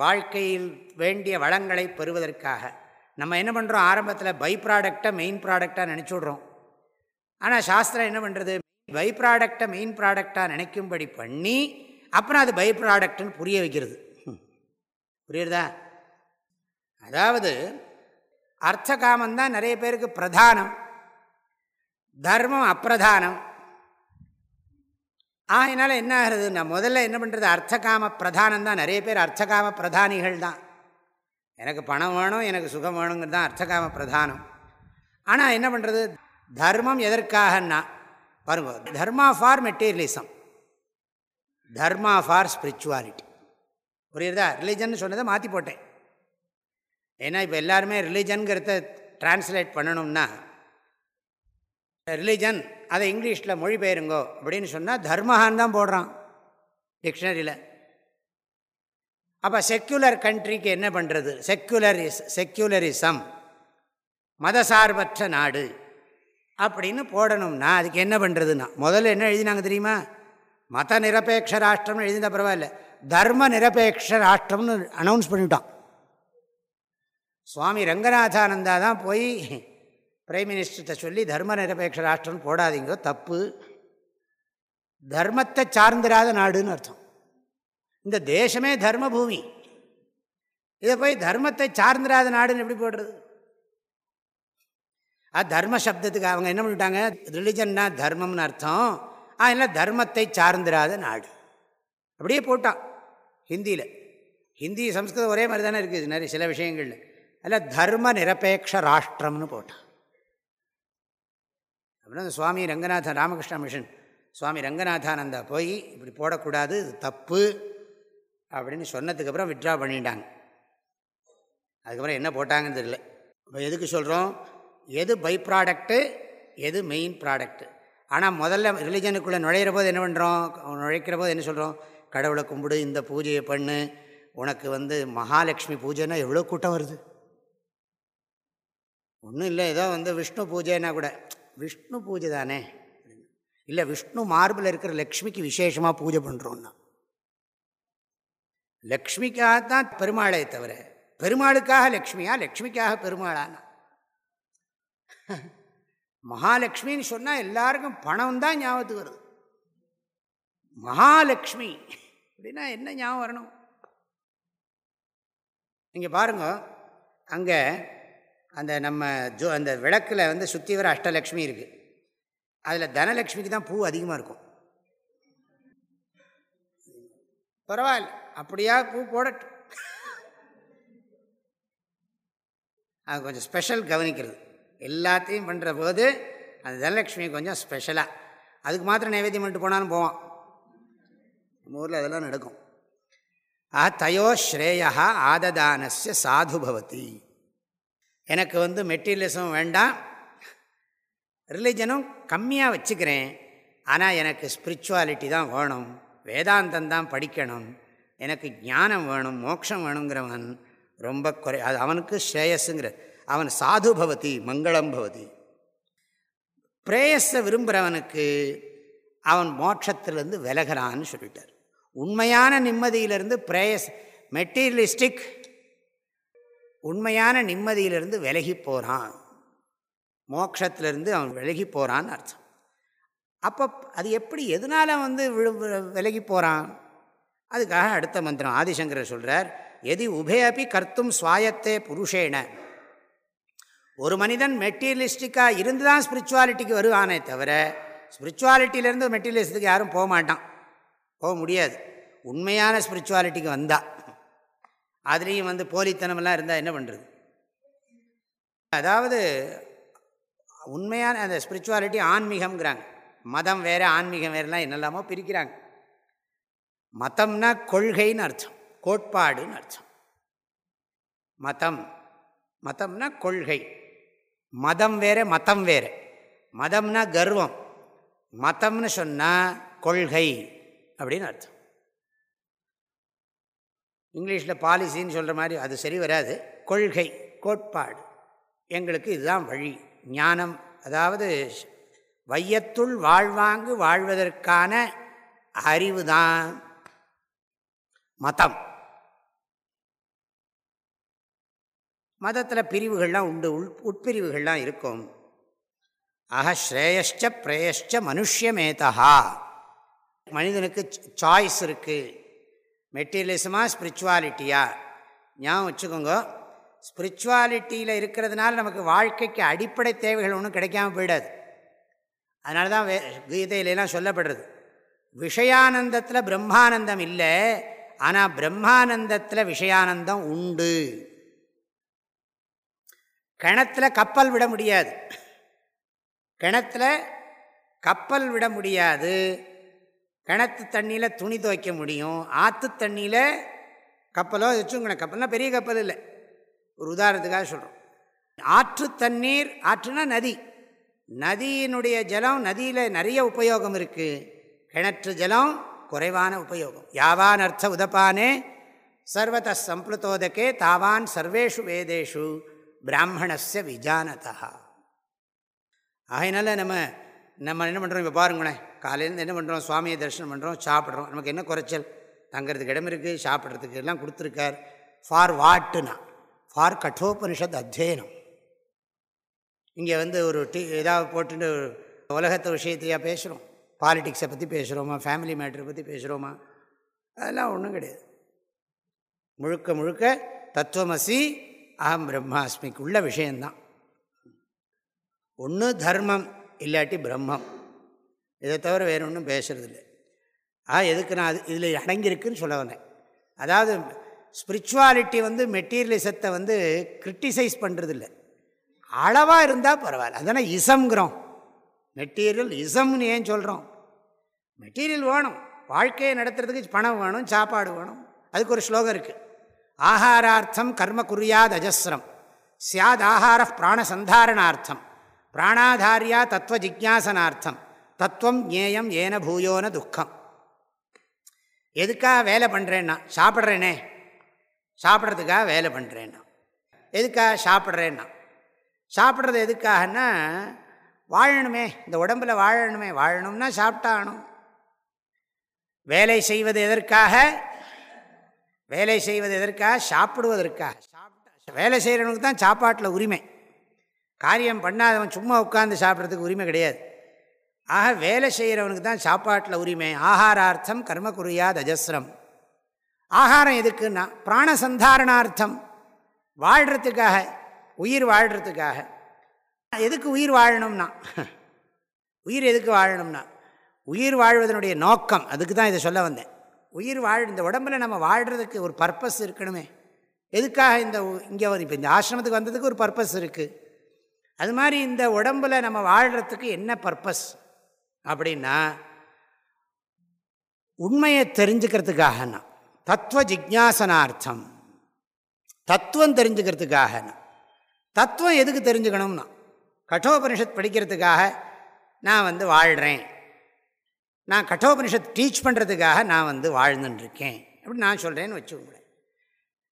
வாழ்க்கையில் வேண்டிய வளங்களை பெறுவதற்காக. நம்ம என்ன பண்ணுறோம் ஆரம்பத்தில் பை ப்ராடக்டை மெயின் ப்ராடக்டாக நினச்சி விட்றோம். ஆனால் சாஸ்திரம் என்ன பண்ணுறது பை ப்ராடக்டை மெயின் ப்ராடக்டாக நினைக்கும்படி பண்ணி அப்புறம் அது பை ப்ராடக்ட்னு புரிய வைக்கிறது. புரியுறதா? அதாவது அர்த்த காமந்தான் நிறைய பேருக்கு பிரதானம். தர்மம் அப்பிரதானம். ஆகினால என்ன ஆகிறது? நான் முதல்ல என்ன பண்ணுறது அர்த்தகாம பிரதானம் தான். நிறைய பேர் அர்த்தகாம பிரதானிகள் தான். எனக்கு பணம் வேணும் எனக்கு சுகம் வேணுங்கிறது தான் அர்த்தகாம பிரதானம். ஆனால் என்ன பண்ணுறது தர்மம் எதற்காகன்னா பாருங்க dharma for materialism. Dharma for spirituality. புரியுறதா? ரிலிஜன் சொன்னதை மாற்றி போட்டேன். ஏன்னா இப்போ எல்லாருமே ரிலிஜன்கிறத டிரான்ஸ்லேட் பண்ணணும்னா ரிலிஜன் அதை இங்கிலீஷில் மொழிபெயருங்கோ அப்படின்னு சொன்னால் தர்மஹான் தான் போடுறான் டிக்ஷனரியில். அப்போ செக்குலர் கண்ட்ரிக்கு என்ன பண்ணுறது செக்குலரிஸ் செக்குலரிசம் மதசார்பற்ற நாடு அப்படின்னு போடணும்னா அதுக்கு என்ன பண்ணுறதுன்னா முதல்ல என்ன எழுதினாங்க தெரியுமா? மத நிரபேட்ச ராஷ்டிரம்னு எழுதினா பரவாயில்ல. தர்ம நிரபேட்ச ராஷ்டிரம்னு அனௌன்ஸ் பண்ணிவிட்டான். சுவாமி ரங்கநாதானந்தா தான் போய் பிரைம் மினிஸ்டர்கிட்ட சொல்லி தர்ம நிரபேட்ச ராஷ்டிரம் போடாதீங்க தப்பு. தர்மத்தை சார்ந்திராத நாடுன்னு அர்த்தம். இந்த தேசமே தர்ம பூமி இதை போய் தர்மத்தை சார்ந்திராத நாடுன்னு எப்படி போடுறது? அது தர்ம சப்தத்துக்கு அவங்க என்ன பண்ணிட்டாங்க? ரிலிஜன்னா தர்மம்னு அர்த்தம். அதனால் தர்மத்தை சார்ந்திராத நாடு. அப்படியே போட்டான் ஹிந்தியில். ஹிந்தி சம்ஸ்கிருதம் ஒரே மாதிரி தானே இருக்குது நிறைய சில விஷயங்களில். அதில் தர்ம நிரபேட்ச ராஷ்டிரம்னு போட்டான். அப்படின்னா சுவாமி ரங்கநாதன் ராமகிருஷ்ண மிஷன். சுவாமி ரங்கநாதானந்தா போய் இப்படி போடக்கூடாது தப்பு அப்படின்னு சொன்னதுக்கப்புறம் விட்ரா பண்ணிட்டாங்க. அதுக்கப்புறம் என்ன போட்டாங்கன்னு தெரியல. இப்போ எதுக்கு சொல்கிறோம் எது பை ப்ராடக்ட்டு எது மெயின் ப்ராடக்ட்டு ஆனால் முதல்ல ரிலிஜனுக்குள்ளே நுழையிற போது என்ன பண்ணுறோம் நுழைக்கிற போது என்ன சொல்கிறோம் கடவுளை கும்பிடு இந்த பூஜையை பண்ணு. உனக்கு வந்து மகாலட்சுமி பூஜைன்னா எவ்வளோ கூட்டம் வருது? ஒன்றும் இல்லை ஏதோ வந்து விஷ்ணு பூஜைன்னா கூட. விஷ்ணு பூஜை தானே? இல்லை விஷ்ணு மார்பில் இருக்கிற லக்ஷ்மிக்கு விசேஷமாக பூஜை பண்ணுறோன்னா லக்ஷ்மிக்காக தான் தவிர பெருமாளுக்காக லக்ஷ்மியா லக்ஷ்மிக்காக பெருமாளானா? மகாலட்சுமின்னு சொன்னால் எல்லாருக்கும் பணம் தான் ஞாபகத்துக்கு வருது. மகாலட்சுமி அப்படின்னா என்ன ஞாபகம் வரணும்? நீங்கள் பாருங்க அங்கே அந்த நம்ம ஜோ அந்த விளக்கில் வந்து சுற்றி வர அஷ்டலக்ஷ்மி இருக்குது அதில் தனலக்ஷ்மிக்கு தான் பூ அதிகமாக இருக்கும். பரவாயில்ல அப்படியா பூ போடட்டும். அது கொஞ்சம் ஸ்பெஷல் கவனிக்கிறது. எல்லாத்தையும் பண்ணுற போது அந்த தனலக்ஷ்மி கொஞ்சம் ஸ்பெஷலாக அதுக்கு மாத்திரம் நைவேத்தியம் பண்ணிட்டு போனாலும் போவான். நம்ம ஊரில் அதெல்லாம் நடக்கும். ஆ தயோ ஸ்ரேயா ஆததானஸ்ய சாது பவதி எனக்கு வந்து மெட்டீரியலிசம் வேண்டாம். ரிலிஜனும் கம்மியாக வச்சுக்கிறேன். ஆனால் எனக்கு ஸ்பிரிச்சுவாலிட்டி தான் வேணும். வேதாந்தம் தான் படிக்கணும். எனக்கு ஞானம் வேணும் மோட்சம் வேணுங்கிறவன் ரொம்ப குறை அது அவனுக்கு ஸ்ரேயஸுங்கிற அவன் சாது பவதி மங்களம் பவதி. பிரேயஸை விரும்புகிறவனுக்கு அவன் மோட்சத்திலேருந்து விலகிறான்னு சொல்லிட்டார். உண்மையான நிம்மதியிலிருந்து பிரேயஸ் மெட்டீரியலிஸ்டிக் உண்மையான நிம்மதியிலிருந்து விலகி போகிறான் மோக்ஷத்திலிருந்து அவன் விலகி போகிறான்னு அர்த்தம். அப்போ அது எப்படி எதனால் வந்து விலகி போகிறான் அதுக்காக அடுத்த மந்திரம் ஆதிசங்கரர் சொல்கிறார் எதி உபயபி கர்த்தும் சுவாயத்தே புருஷேன ஒரு மனிதன் மெட்டீரியலிஸ்டிக்காக இருந்து தான் ஸ்பிரிச்சுவாலிட்டிக்கு வருவானே தவிர ஸ்பிரிச்சுவாலிட்டியிலேருந்து மெட்டீரியலிஸ்டுக்கு யாரும் போக மாட்டான் போக முடியாது. உண்மையான ஸ்பிரிச்சுவாலிட்டிக்கு வந்தால் அதுலேயும் வந்து போலித்தனமெல்லாம் இருந்தால் என்ன பண்ணுறது அதாவது உண்மையான அந்த ஸ்பிரிச்சுவாலிட்டி ஆன்மீகம்ங்கிறாங்க. மதம் வேறு ஆன்மீகம் வேறுலாம் என்னெல்லாமோ பிரிக்கிறாங்க. மதம்னா கொள்கைன்னு அர்த்தம். கோட்பாடுன்னு அர்த்தம். மதம் மதம்னா கொள்கை. மதம் வேறு மதம் வேறு. மதம்னா கர்வம். மதம்னு சொன்னால் கொள்கை அப்படின்னு அர்த்தம். இங்கிலீஷில் பாலிசின்னு சொல்கிற மாதிரி அது சரி வராது. கொள்கை கோட்பாடு. எங்களுக்கு இதுதான் வழி. ஞானம் அதாவது வையத்துள் வாழ்வாங்கு வாழ்வதற்கான அறிவு தான் மதம். மதத்தில் பிரிவுகள்லாம் உண்டு உள் உட்பிரிவுகள்லாம் இருக்கும். ஆக ஸ்ரேயஷ்ட பிரேயஷ்ட மனுஷ்யமேதா மனிதனுக்கு சாய்ஸ் இருக்குது மெட்டீரியலிசமாக ஸ்பிரிச்சுவாலிட்டியா? ஞாபகம் வச்சுக்கோங்க. ஸ்பிரிச்சுவாலிட்டியில் இருக்கிறதுனால நமக்கு வாழ்க்கைக்கு அடிப்படை தேவைகள் ஒன்றும் கிடைக்காம போயிடாது. அதனால தான் வே கீதையிலலாம் சொல்லப்படுறது. விஷயானந்தத்தில் பிரம்மானந்தம் இல்லை ஆனால் பிரம்மானந்தத்தில் விஷயானந்தம் உண்டு. கிணத்துல கப்பல் விட முடியாது. கிணத்துல கப்பல் விட முடியாது. கிணத்து தண்ணியில் துணி துவைக்க முடியும். ஆற்று தண்ணியில் கப்பலோ வச்சுங்கண்ண கப்பல்னால் பெரிய கப்பல் இல்லை. ஒரு உதாரணத்துக்காக சொல்கிறோம் ஆற்று தண்ணீர் ஆற்றுனா நதி. நதியினுடைய ஜலம் நதியில் நிறைய உபயோகம் இருக்குது கிணற்று ஜலம் குறைவான உபயோகம். யாவான் அர்த்த உதப்பானே? சர்வத சம்ப்ளுதோதகே தாவான் சர்வேஷு வேதேஷு. பிராமணஸ்ய விஜானதா ஆகையினால நம்ம நம்ம என்ன பண்ணுறோம் இப்போ பாருங்களேன். காலையிலேருந்து என்ன பண்ணுறோம் சுவாமியை தரிசனம் பண்ணுறோம் சாப்பிட்றோம். நமக்கு என்ன குறைச்சல்? தங்கிறதுக்கு இடம் இருக்குது சாப்பிட்றதுக்கு எல்லாம் கொடுத்துருக்கார். ஃபார் வாட்டுனா ஃபார் கட்டோபனிஷத் அத்தியனம். இங்கே வந்து ஒரு டி ஏதாவது போட்டுட்டு உலகத்தை விஷயத்தையாக பேசுகிறோம் பாலிட்டிக்ஸை பற்றி பேசுகிறோமா ஃபேமிலி மேட்ரை பற்றி பேசுகிறோமா அதெல்லாம் ஒன்றும் கிடையாது. முழுக்க முழுக்க தத்துவமசி அகம் பிரம்மாஸ்மிக்கு உள்ள விஷயந்தான் ஒன்று தர்மம். இல்லாட்டி பிரம்மம். இதை தவிர வேறு ஒன்றும் பேசுகிறதில்லை ஆ எதுக்கு நான் அது இதில் அடங்கியிருக்குன்னு சொல்ல வந்தேன். அதாவது ஸ்பிரிச்சுவாலிட்டி வந்து மெட்டீரியலிசத்தை வந்து கிரிட்டிசைஸ் பண்ணுறதில்ல அளவாக இருந்தால் பரவாயில்ல. அதனால் இசம்ங்கிறோம். மெட்டீரியல் இசம்னு ஏன் சொல்கிறோம் மெட்டீரியல் வேணும். வாழ்க்கையை நடத்துறதுக்கு பணம் வேணும் சாப்பாடு வேணும். அதுக்கு ஒரு ஸ்லோகம் இருக்குது ஆகாரார்த்தம் கர்ம குறியாத் அஜஸ்ரம் சியாத் ஆகார பிராணசந்தாரணார்த்தம் பிராணாதாரியா தத்துவ ஜிக்யாசனார்த்தம் தத்துவம் ஞேயம் ஏன பூயோன துக்கம். எதுக்காக வேலை பண்ணுறேன்னா சாப்பிட்றேனே. சாப்பிட்றதுக்காக வேலை பண்ணுறேன்னா எதுக்காக சாப்பிட்றேன்னா. சாப்பிட்றது எதுக்காகன்னா வாழணுமே. இந்த உடம்பில் வாழணுமே. வாழணும்னா சாப்பிட்டாகணும். வேலை செய்வது எதற்காக? வேலை செய்வது எதற்காக? சாப்பிடுவதற்காக. சாப்பிட்டா வேலை செய்கிறவனுக்கு தான் சாப்பாட்டில் உரிமை. காரியம் பண்ணாதவன் சும்மா உட்காந்து சாப்பிட்றதுக்கு உரிமை கிடையாது. ஆக வேலை செய்கிறவனுக்கு தான் சாப்பாட்டில் உரிமை. ஆகாரார்த்தம் கர்ம குறியாத் அஜஸ்ரம் ஆகாரம் எதுக்குன்னா பிராணசந்தாரணார்த்தம். வாழ்கிறதுக்காக உயிர் வாழ்கிறதுக்காக எதுக்கு உயிர் வாழணும்னா? உயிர் எதுக்கு வாழணும்னா? உயிர் வாழ்வதனுடைய நோக்கம் அதுக்கு தான் இதை சொல்ல வந்தேன். உயிர் வாழ் இந்த உடம்பில் நம்ம வாழ்கிறதுக்கு ஒரு பர்பஸ் இருக்கணுமே. எதுக்காக இந்த இங்கே இப்போ இந்த ஆசிரமத்துக்கு வந்ததுக்கு ஒரு பர்பஸ் இருக்குது அது மாதிரி இந்த உடம்பில் நம்ம வாழ்கிறதுக்கு என்ன பர்பஸ் அப்படின்னா உண்மையை தெரிஞ்சுக்கிறதுக்காகனா. தத்துவ ஜிக்யாசனார்த்தம். தத்துவம் தெரிஞ்சுக்கிறதுக்காகனா. தத்துவம் எதுக்கு தெரிஞ்சுக்கணும்னா கட்டோபனிஷத் படிக்கிறதுக்காக நான் வந்து வாழ்கிறேன் நான் கட்டோபனிஷத் டீச் பண்ணுறதுக்காக நான் வந்து வாழ்ந்துட்டுருக்கேன் அப்படின்னு நான் சொல்கிறேன்னு வச்சுக்கோங்களேன்.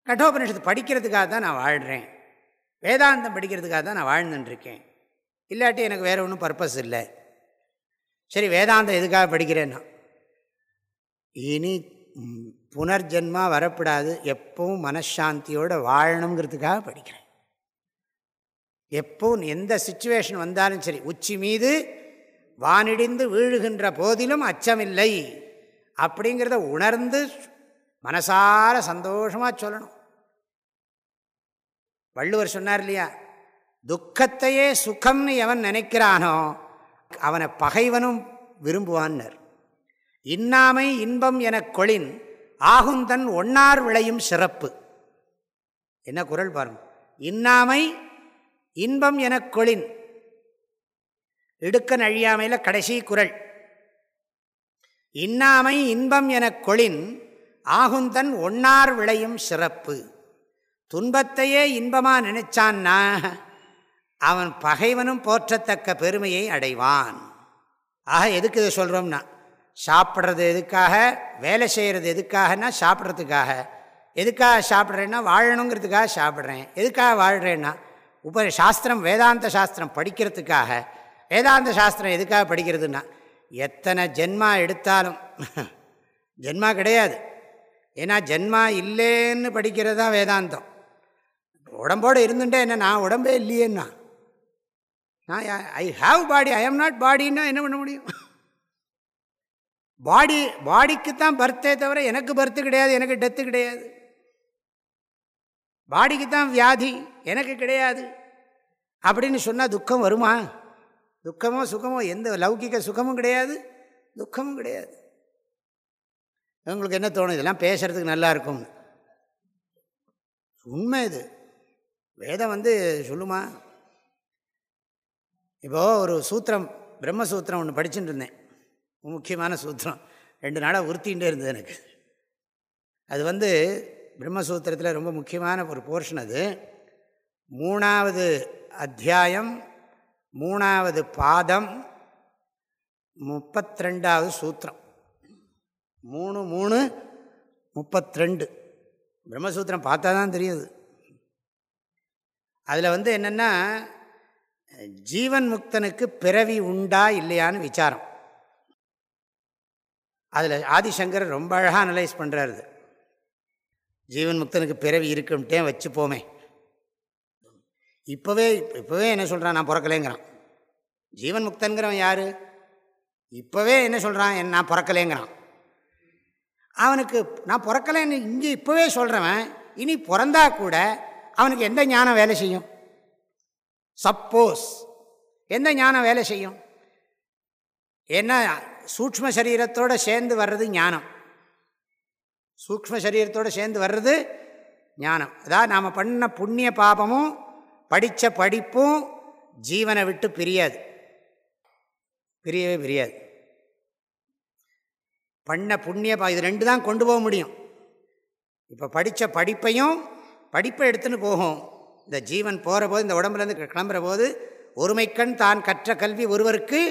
கட்டோபனிஷத்து படிக்கிறதுக்காக தான் நான் வாழ்கிறேன் வேதாந்தம் படிக்கிறதுக்காக தான் நான் வாழ்ந்துட்டுருக்கேன் இல்லாட்டி எனக்கு வேறு ஒன்றும் பர்பஸ் இல்லை. சரி வேதாந்தம் எதுக்காக படிக்கிறேன்னா இனி புனர்ஜென்மா வரப்படாது எப்பவும் மனசாந்தியோடு வாழணுங்கிறதுக்காக படிக்கிறேன். எப்பவும் எந்த சுச்சுவேஷன் வந்தாலும் சரி உச்சி மீது வானிடிந்து வீழுகின்ற போதிலும் அச்சமில்லை அப்படிங்கிறத உணர்ந்து மனசார சந்தோஷமாக சொல்லணும். வள்ளுவர் சொன்னார் இல்லையா? துக்கத்தையே சுகம்னு எவன் நினைக்கிறானோ அவனை பகைவனும் விரும்புவான்னர். இன்னாமை இன்பம் என கொளின் ஆகுந்தன் ஒன்னார் விளையும் சிறப்பு. என்ன குரல் பாருங்க. இன்னாமை இன்பம் என கொளின். இடுக்க நழியாமையில் கடைசி குரல். இன்னாமை இன்பம் என கொளின் ஆகுந்தன் ஒன்னார் விளையும் சிறப்பு. துன்பத்தையே இன்பமாக நினைச்சான்னா அவன் பகைவனும் போற்றத்தக்க பெருமையை அடைவான். ஆக எதுக்கு இதை சொல்கிறோம்னா சாப்பிட்றது எதுக்காக வேலை செய்கிறது எதுக்காகனா சாப்பிட்றதுக்காக. எதுக்காக சாப்பிட்றேன்னா வாழணுங்கிறதுக்காக சாப்பிட்றேன். எதுக்காக வாழ்கிறேன்னா உப சாஸ்திரம் வேதாந்த சாஸ்திரம் படிக்கிறதுக்காக. வேதாந்த சாஸ்திரம் எதுக்காக படிக்கிறதுனா எத்தனை ஜென்மா எடுத்தாலும் ஜென்மா கிடையாது. ஏன்னா ஜென்மா இல்லைன்னு படிக்கிறது தான் வேதாந்தம். உடம்போடு இருந்துட்டே என்ன நான் உடம்பே இல்லையேன்னா? நான் I have body I am not பாடின்னா என்ன பண்ண முடியும்? பாடி பாடிக்கு தான் பர்த்தே தவிர எனக்கு பர்த்து கிடையாது எனக்கு டெத்து கிடையாது. பாடிக்கு தான் வியாதி எனக்கு கிடையாது. அப்படின்னு சொன்னால் துக்கம் வருமா? துக்கமோ சுகமோ எந்த லௌகிக சுகமும் கிடையாது துக்கமும் கிடையாது. உங்களுக்கு என்ன தோணும்? இதெல்லாம் பேசுறதுக்கு நல்லா இருக்கும் உண்மை இது. வேதம் வந்து சொல்லுமா? இப்போது ஒரு சூத்திரம் பிரம்மசூத்திரம் ஒன்று படிச்சுட்டு இருந்தேன். முக்கியமான சூத்திரம். ரெண்டு நாளாக உறுத்திகிட்டே இருந்தது எனக்கு. அது வந்து பிரம்மசூத்திரத்தில் ரொம்ப முக்கியமான ஒரு போர்ஷன் அது. மூணாவது அத்தியாயம் மூணாவது பாதம் முப்பத்திரெண்டாவது சூத்திரம். மூணு மூணு முப்பத்திரெண்டு பிரம்மசூத்திரம் பார்த்தா தான் தெரியுது. அதில் வந்து என்னென்னா ஜீவன் முக்தனுக்கு பிறவி உண்டா இல்லையான்னு விசாரம். அதில் ஆதிசங்கர் ரொம்ப அழகாக அனலைஸ் பண்ணுறாரு ஜீவன் முக்தனுக்கு பிறவி இருக்குன்ட்டே வச்சுப்போமே. இப்போவே இப்போவே என்ன சொல்கிறான் நான் பிறக்கலேங்கிறான். ஜீவன் முக்தனுங்கிறவன் யார்? இப்போவே என்ன சொல்கிறான் என் நான் பிறக்கலேங்கிறான். அவனுக்கு நான் பிறக்கலைன்னு இங்கே இப்போவே சொல்கிறவன் இனி பிறந்தா கூட அவனுக்கு எந்த ஞானம் வேலை செய்யும்? சப்போஸ் எந்த ஞானம் வேலை செய்யும்? என்ன சூக்ம சரீரத்தோடு சேர்ந்து வர்றது ஞானம். சூக்ம சரீரத்தோடு சேர்ந்து வர்றது ஞானம். அதாவது நாம் பண்ண புண்ணிய பாபமும் படித்த படிப்பும் ஜீவனை விட்டு பிரியாது. பிரியவே பிரியாது. பண்ண புண்ணிய பா இது ரெண்டு தான் கொண்டு போக முடியும். இப்போ படித்த படிப்பையும் படிப்பை எடுத்துன்னு போகும். இந்த ஜீவன் போகிற போது இந்த உடம்புலேருந்து கிளம்புற போது ஒருமைக்கண் தான் கற்ற கல்வி ஒருவருக்கு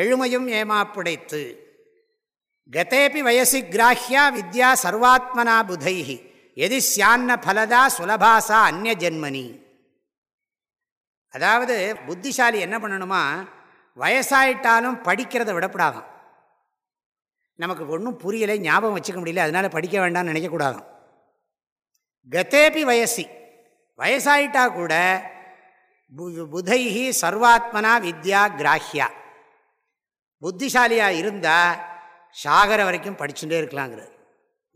எழுமையும் ஏமாப்புடைத்து. கதேபி வயசி கிராஹ்யா வித்யா சர்வாத்மனா புதைஹி. எதி சியான்ன பலதா சுலபாசா அந்நிய ஜென்மனி. அதாவது புத்திசாலி என்ன பண்ணணுமா வயசாயிட்டாலும் படிக்கிறத விடப்படாதான். நமக்கு ஒன்றும் புரியலை ஞாபகம் வச்சுக்க முடியல அதனால் படிக்க வேண்டாம்னு நினைக்கக்கூடாதான். கதேபி வயசி. வயசாயிட்டா கூட புதைஹி சர்வாத்மனா வித்யா கிராஹ்யா. புத்திசாலியாக இருந்தால் சாகர வரைக்கும் படிச்சுட்டே இருக்கலாங்கிறார்.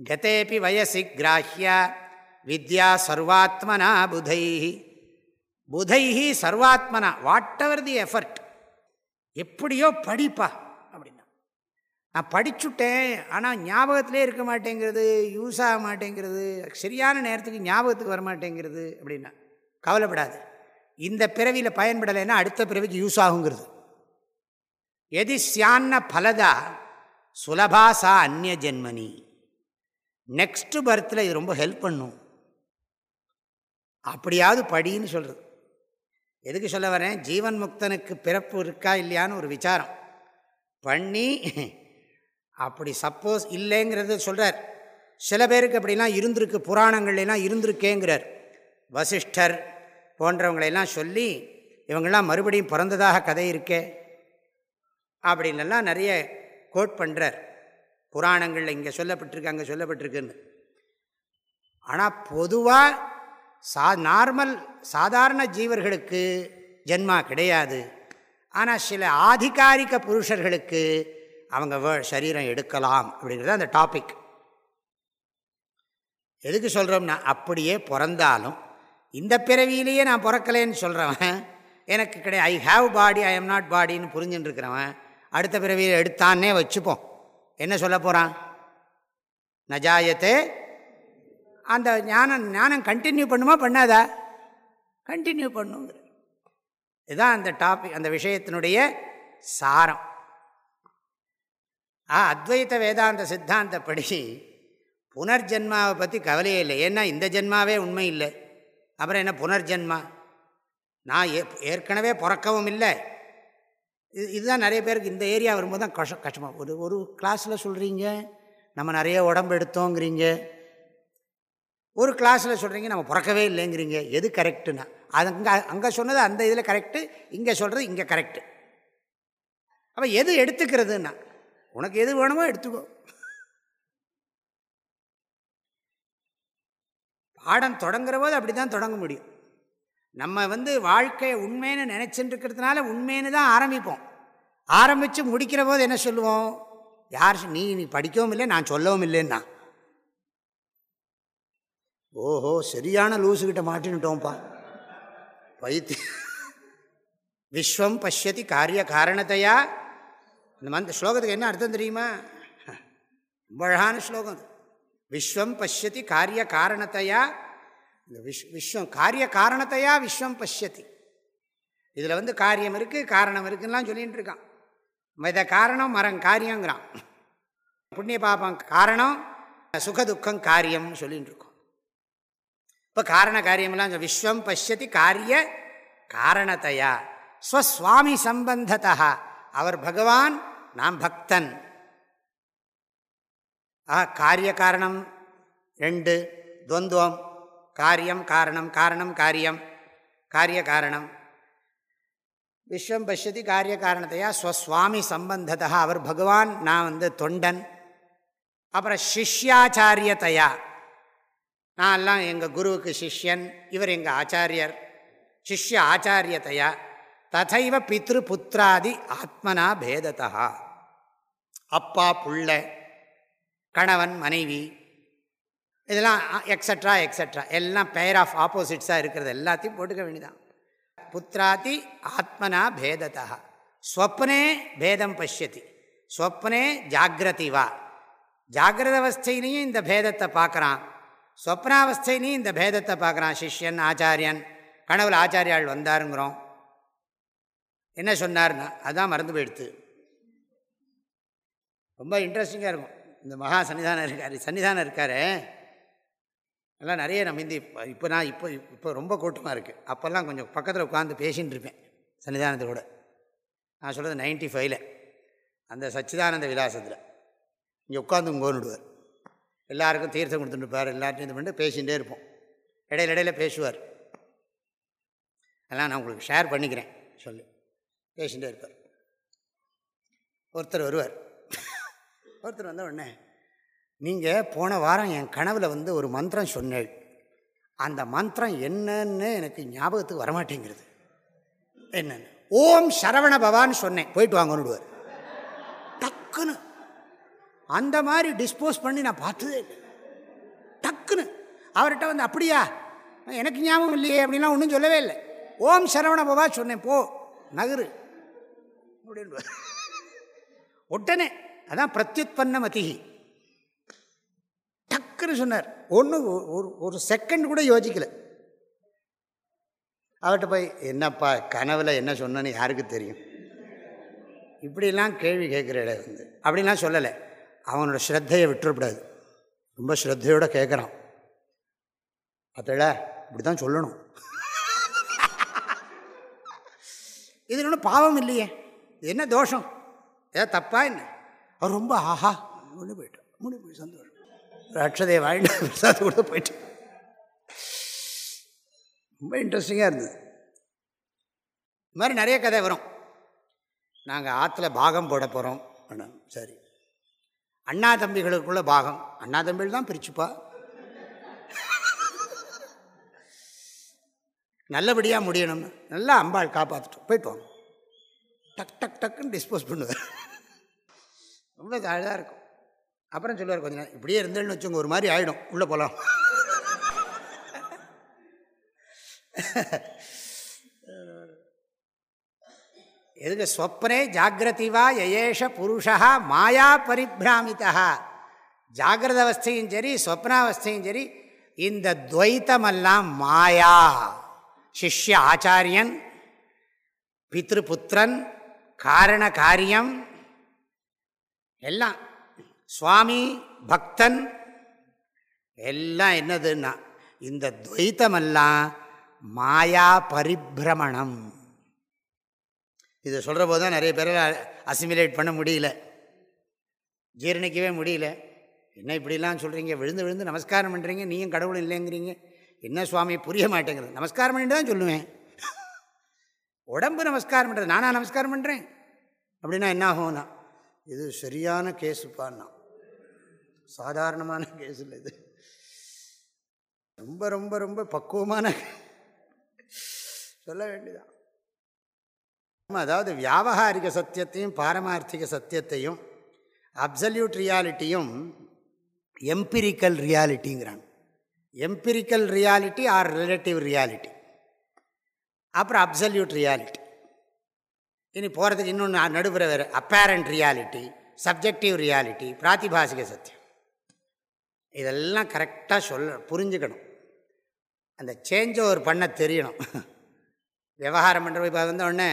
கதேபி வயசி கிராஹ்யா வித்யா சர்வாத்மனா புதைஹி. புதைஹி சர்வாத்மனா வாட் எவர் தி எஃபர்ட் எப்படியோ படிப்பா. நான் படிச்சுட்டேன் ஆனால் ஞாபகத்திலே இருக்க மாட்டேங்கிறது யூஸ் ஆக மாட்டேங்கிறது சரியான நேரத்துக்கு ஞாபகத்துக்கு வர மாட்டேங்கிறது அப்படின்னா கவலைப்படாது. இந்த பிறவியில் பயன்படலைன்னா அடுத்த பிறவிக்கு யூஸ் ஆகுங்கிறது. எதி சியான்ன பலதா சுலபாசா அந்நிய ஜென்மனி. நெக்ஸ்ட்டு பர்த்தில் இது ரொம்ப ஹெல்ப் பண்ணும். அப்படியாவது படின்னு சொல்கிறது எதுக்கு சொல்ல வரேன்? ஜீவன் முக்தனுக்கு பிறப்பு இருக்கா இல்லையான்னு ஒரு விசாரம். பண்ணி அப்படி சப்போஸ் இல்லைங்கிறது சொல்கிறார் சில பேருக்கு அப்படிலாம் இருந்திருக்கு புராணங்கள்லாம் இருந்திருக்கேங்கிறார். வசிஷ்டர் போன்றவங்களெல்லாம் சொல்லி இவங்கள்லாம் மறுபடியும் பிறந்ததாக கதை இருக்கே அப்படின்லாம் நிறைய கோட் பண்ணுறார் புராணங்களில் இங்கே சொல்லப்பட்டிருக்கு அங்கே சொல்லப்பட்டிருக்குன்னு. ஆனால் பொதுவாக சா நார்மல் சாதாரண ஜீவர்களுக்கு ஜென்மா கிடையாது. ஆனால் சில ஆதிகாரிக புருஷர்களுக்கு அவங்க சரீரம் எடுக்கலாம் அப்படிங்கிறது அந்த டாபிக் எதுக்கு சொல்கிறோம்னா அப்படியே பிறந்தாலும் இந்த பிறவியிலேயே நான் பிறக்கலேன்னு சொல்கிறவன் எனக்கு கிடையாது. I have body I am not பாடின்னு புரிஞ்சுட்டு இருக்கிறவன் அடுத்த பிறவியில் எடுத்தான்னே வச்சுப்போம். என்ன சொல்ல போகிறான் நஜாயத்தே அந்த ஞானம் ஞானம் கண்டினியூ பண்ணுமா பண்ணாதா? கண்டினியூ பண்ணுங்கிற. இதுதான் அந்த டாபிக் அந்த விஷயத்தினுடைய சாரம். ஆ அத்வைத்த வேதாந்த சித்தாந்தப்படி புனர்ஜென்மாவை பற்றி கவலையே இல்லை. ஏன்னா இந்த ஜென்மாவே உண்மை இல்லை. அப்புறம் என்ன புனர்ஜென்மா? நான் ஏ ஏற்கனவே பிறக்கவும் இல்லை. இது இதுதான் நிறைய பேருக்கு இந்த ஏரியா வரும்போது தான் கஷ்டம் கஷ்டமாக ஒரு ஒரு கிளாஸில் சொல்கிறீங்க நம்ம நிறைய உடம்பு எடுத்தோங்கிறீங்க. ஒரு கிளாஸில் சொல்கிறீங்க நம்ம பிறக்கவே இல்லைங்கிறீங்க. எது கரெக்டுன்னா அது அங்கே அங்கே சொன்னது அந்த இதில் கரெக்டு இங்கே சொல்கிறது இங்கே கரெக்டு அப்போ எது எடுத்துக்கிறதுன்னா உனக்கு எது வேணுமோ எடுத்துக்கோ. பாடம் தொடங்குற போது அப்படி தான் தொடங்க முடியும். நம்ம வந்து வாழ்க்கையை உண்மைன்னு நினச்சிட்டு இருக்கிறதுனால உண்மைன்னு தான் ஆரம்பிப்போம். ஆரம்பித்து முடிக்கிற போது என்ன சொல்லுவோம்? யார் நீ நீ படிக்கவும் இல்லை நான் சொல்லவும் இல்லைன்னா. ஓஹோ சரியான லூசுக்கிட்ட மாட்டின்ட்டோம்ப்பா வைத்தி விஸ்வம் பசியதி காரிய காரணத்தையா? இந்த மந்த ஸ்லோகத்துக்கு என்ன அர்த்தம் தெரியுமா? ரொம்ப அழகான ஸ்லோகம் விஸ்வம் பசியத்தி காரிய காரணத்தையா? இந்த விஷ் விஸ்வம் காரிய காரணத்தையா விஸ்வம் பசியத்தி இதில் வந்து காரியம் இருக்குது காரணம் இருக்குதுலாம் சொல்லிகிட்டு இருக்கான். இதை காரணம் மரம் காரியங்கிறான். புண்ணிய பாபம் காரணம் சுக துக்கம் காரியம்னு சொல்லிகிட்டு இருக்கோம். இப்போ காரண காரியமெல்லாம் விஸ்வம் பசியத்தி காரிய காரணத்தையா? ஸ்வஸ்வாமி சம்பந்தத்தா அவர் பகவான் நாம் பக்தன். ஆ காரிய காரணம் ரெண்டு துவந்துவம். காரியம் காரணம் காரணம் காரியம். காரிய காரணம். விஸ்வம் பஷ்யதி காரிய காரணத்தையா? ஸ்வஸ்வாமி சம்பந்ததா. அவர் பகவான் நான் வந்து தொண்டன். அப்புறம் சிஷ்யாச்சாரியத்தையா? நான் எல்லாம் எங்கள் குருவுக்கு சிஷ்யன் இவர் எங்கள் ஆச்சாரியர். சிஷ்ய ஆச்சாரியத்தையா? ததைவ பித்ரு புத்திராதி ஆத்மனா பேதத்தா அப்பா புள்ள கணவன் மனைவி இதெல்லாம் எக்ஸட்ரா எக்ஸட்ரா எல்லாம் பெயர் ஆஃப் ஆப்போசிட்ஸாக இருக்கிறது. எல்லாத்தையும் போட்டுக்க வேண்டியதான் புத்திராதி ஆத்மனா பேதத்தா ஸ்வப்னே பேதம் பசியத்தி ஸ்வப்னே ஜாகிரதி வா. ஜாகிரத அவஸ்தையிலையும் இந்த பேதத்தை பார்க்குறான். ஸ்வப்னாவஸ்தையிலையும் இந்த பேதத்தை பார்க்குறான். சிஷ்யன் ஆச்சாரியன் கனவுல ஆச்சாரியால் வந்தாருங்கிறோம். என்ன சொன்னார்னா அதான் மறந்து போயிடுத்து. ரொம்ப இன்ட்ரெஸ்டிங்காக இருக்கும். இந்த மகா சன்னிதானம் இருக்கார் சன்னிதானம் இருக்கார். எல்லாம் நிறைய நம்ம இந்த இப்போ இப்போ நான் இப்போ இப்போ ரொம்ப கூட்டமாக இருக்குது அப்போல்லாம் கொஞ்சம் பக்கத்தில் உட்காந்து பேசின்னு இருப்பேன் சன்னிதானத்தோடு நான் சொல்கிறது நைன்டி ஃபைவ்ல அந்த சச்சிதானந்த விலாசத்தில். இங்கே உட்காந்து கோனுடுவார் எல்லாருக்கும் தீர்த்தம் கொடுத்துட்டுருப்பார் எல்லாத்தையும் இது பண்ணிட்டு பேசிகிட்டே இருப்போம். இடையில இடையில பேசுவார். அதெல்லாம் நான் உங்களுக்கு ஷேர் பண்ணிக்கிறேன் சொல்லு. பேசிகிட்டே இருப்பார். ஒருத்தர் வருவார். ஒருத்தர் வந்த உடனே நீங்கள் போன வாரம் என் கனவில் வந்து ஒரு மந்திரம் சொன்னேள். அந்த மந்திரம் என்னன்னு எனக்கு ஞாபகத்துக்கு வரமாட்டேங்கிறது. என்னன்னு. ஓம் சரவண பவான்னு சொன்னேன். போயிட்டு வாங்கணுடுவார் டக்குன்னு. அந்த மாதிரி டிஸ்போஸ் பண்ணி நான் பார்த்ததே இல்லை. டக்குன்னு. அவர்கிட்ட வந்து அப்படியா? எனக்கு ஞாபகம் இல்லையே. அப்படின்லாம் ஒன்றும் சொல்லவே இல்லை. ஓம் சரவண பவா சொன்னேன் போ. நகரு. அப்படின்னு உடனே அதான் பிரத்யுத்பன்ன மதிகி டக்குன்னு சொன்னார். ஒன்று ஒரு ஒரு செகண்ட் கூட யோசிக்கலை. அவர்கிட்ட போய் என்னப்பா கனவில் என்ன சொன்னேன்னு யாருக்கு தெரியும்? இப்படிலாம் கேள்வி கேட்குற இடம் வந்து அப்படிலாம் சொல்லலை. அவனோட ஸ்ரத்தையை விட்டுறக்கூடாது. ரொம்ப ஸ்ரத்தையோடு கேட்குறான். அத்தட இப்படி தான் சொல்லணும். இது ஒன்றும் பாவம் இல்லையே. என்ன தோஷம்? ஏதாவது தப்பா என்ன? அவர் ரொம்ப ஆஹா முன்னு போயிட்டோம் முன்னு போய் சந்தோஷம். அக்ஷதையை வாங்கிட்டு பிரசாதம் கொடுத்து போயிட்டு ரொம்ப இன்ட்ரெஸ்டிங்காக இருந்தது. இது மாதிரி நிறைய கதை வரும். நாங்கள் ஆற்றுல பாகம் போட போகிறோம் சரி. அண்ணா தம்பிகளுக்குள்ள பாகம். அண்ணா தம்பிகள் தான் பிரிச்சுப்பா. நல்லபடியாக முடியணும்னு. நல்லா அம்பாள் காப்பாற்றிட்டோம் போயிட்டு வாங்க. டக் டக் டக்குன்னு டிஸ்போஸ் பண்ணுவார். ரொம்ப அழகாக இருக்கும். அப்புறம் சொல்லுவார் கொஞ்ச நேரம் இப்படியே இருந்தேன்னு வச்சுங்க ஒரு மாதிரி ஆகிடும் உள்ளே போகலாம் எதுக்கு ஸ்வப்னே ஜாகிரதிவா யயேஷ புருஷா மாயா பரிபிராமிதா ஜாகிரத அவஸ்தையும் சரி ஸ்வப்னாவஸ்தையும் சரி இந்த துவைத்தமெல்லாம் மாயா. சிஷ்ய ஆச்சாரியன் பித்ருபுத்திரன் காரண காரியம் எல்லாம். சுவாமி பக்தன் எல்லாம் என்னதுன்னா இந்த துவைத்தமெல்லாம் மாயா பரிபிரமணம். இதை சொல்கிற போது தான் நிறைய பேர் அசிமிலேட் பண்ண முடியல. ஜீரணிக்கவே முடியல. என்ன இப்படிலாம் சொல்கிறீங்க விழுந்து விழுந்து நமஸ்காரம் பண்ணுறீங்க நீயும் கடவுள் இல்லைங்கிறீங்க. என்ன சுவாமி புரிய மாட்டேங்கிறது. நமஸ்காரம் பண்ணிட்டு தான் சொல்லுவேன். உடம்பு நமஸ்காரம் பண்ணுறது நானா நமஸ்காரம் பண்ணுறேன் அப்படின்னா என்ன ஆகும்னா இது சரியான கேஸுப்பான்னா. சாதாரணமான கேஸ் இல்லை இது. ரொம்ப ரொம்ப ரொம்ப பக்குவமான சொல்ல வேண்டியதான் அதாவது வியாபகாரிக சத்தியத்தையும் பாரமார்த்திக சத்தியத்தையும் absolute ரியாலிட்டியும் empirical ரியாலிட்டிங்கிறாங்க empirical reality or relative reality அப்புறம் அப்சல்யூட் ரியாலிட்டி இனி போகிறதுக்கு இன்னொன்று நடுப்புற வேறு அப்பேரண்ட் ரியாலிட்டி சப்ஜெக்டிவ் ரியாலிட்டி பிராத்திபாசிக சத்தியம். இதெல்லாம் கரெக்டாக சொல்ல புரிஞ்சுக்கணும். அந்த சேஞ்ச் ஓவர் பண்ண தெரியணும். விவகாரம் பண்ணுற இப்போ வந்த உடனே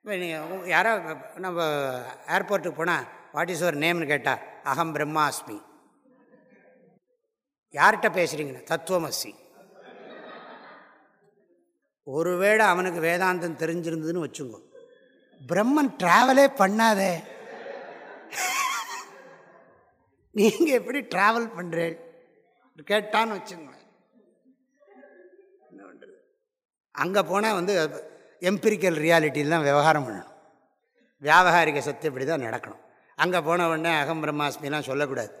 இப்போ நீங்கள் யாரோ நம்ம ஏர்போர்ட்டுக்கு போனால் வாட் இஸ் யுவர் நேம்னு கேட்டால் அகம் பிரம்மாஸ்மி. யார்கிட்ட பேசுகிறீங்கன்னு தத்துவமசி. ஒருவேளை அவனுக்கு வேதாந்தம் தெரிஞ்சிருந்ததுன்னு வச்சுங்க. பிரம்மன் ட்ராவலே பண்ணாதே. நீங்கள் எப்படி ட்ராவல் பண்ணுறேன் கேட்டான்னு வச்சுங்களேன். அங்கே போனால் வந்து எம்பிரிக்கல் ரியாலிட்டியில் தான் விவகாரம் பண்ணணும். வியாபகாரிக சத்து இப்படி தான் நடக்கணும். அங்கே போன உடனே அகம் பிரம்மாஸ்மிலாம் சொல்லக்கூடாது.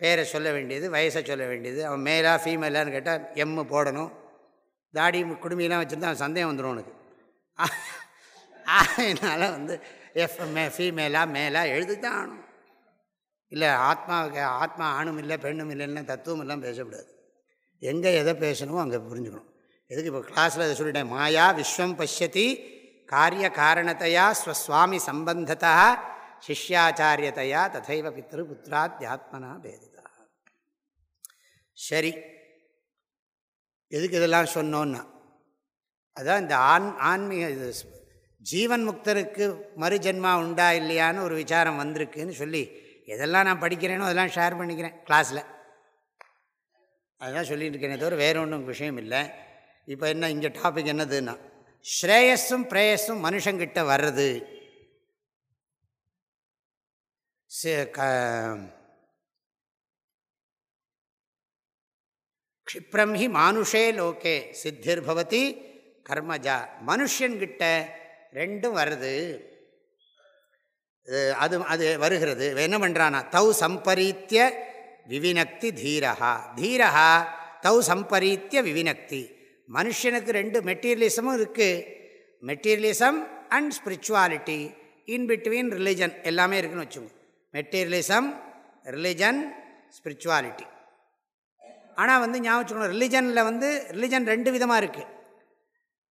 பேரை சொல்ல வேண்டியது வயசை சொல்ல வேண்டியது அவன் மேலாக ஃபீமேலான்னு கேட்டால் எம்மு போடணும். தாடி குடுமையெல்லாம் வச்சுருந்தா அவன் சந்தேகம் வந்துடும் உனக்கு. அதனால் வந்து எஃப் மே ஃபீமேலா மேலா எழுதி தான் ஆணும் இல்லை ஆத்மாவுக்கு ஆத்மா ஆணும் இல்லை பெண்ணும் இல்லைன்னா தத்துவம் எல்லாம் பேசக்கூடாது. எங்கே எதை பேசணுமோ அங்கே புரிஞ்சுக்கணும். எதுக்கு இப்போ கிளாஸில் அதை சொல்லிட்டேன்? மாயா விஸ்வம் பசியதி காரிய காரணத்தையா ஸ்வஸ்வாமி சம்பந்தத்தா சிஷ்யாச்சாரியத்தையா ததைவ பித்ரு புத்திராத்யாத்மனா பேதிதா சரி. எதுக்கு இதெல்லாம் சொன்னோன்னா அதான் இந்த ஆண் ஆன்மீக இது ஜீவன் முக்தருக்கு மறுஜென்மா உண்டா இல்லையான்னு ஒரு விசாரம் வந்திருக்குன்னு சொல்லி எதெல்லாம் நான் படிக்கிறேனோ அதெல்லாம் ஷேர் பண்ணிக்கிறேன் கிளாஸில் அதுதான் சொல்லிட்டு இருக்கேனே தவிர வேறு ஒன்றும் விஷயம் இல்லை. இப்போ என்ன இங்கே டாபிக் என்னதுன்னா ஸ்ரேயஸும் பிரேயஸும் மனுஷங்கிட்ட வர்றது. க்ஷிப்ரம் ஹி மானுஷே லோகே சித்திர் பவதி கர்மஜா. மனுஷன்கிட்ட ரெண்டும் வருது. அது அது வருகிறது. என்ன பண்ணுறானா தௌ சம்பரீத்திய விவினக்தி தீரஹா. தீரஹா தௌ சம்பரீத்திய விவினக்தி மனுஷனுக்கு ரெண்டு மெட்டீரியலிசமும் இருக்குது materialism and spirituality. In between religion எல்லாமே இருக்குன்னு வச்சுக்கோங்க. Materialism religion spirituality. ஆனால் வந்து ஞாபகம் வச்சுக்கணும் ரிலிஜனில் வந்து ரிலிஜன் ரெண்டு விதமாக இருக்குது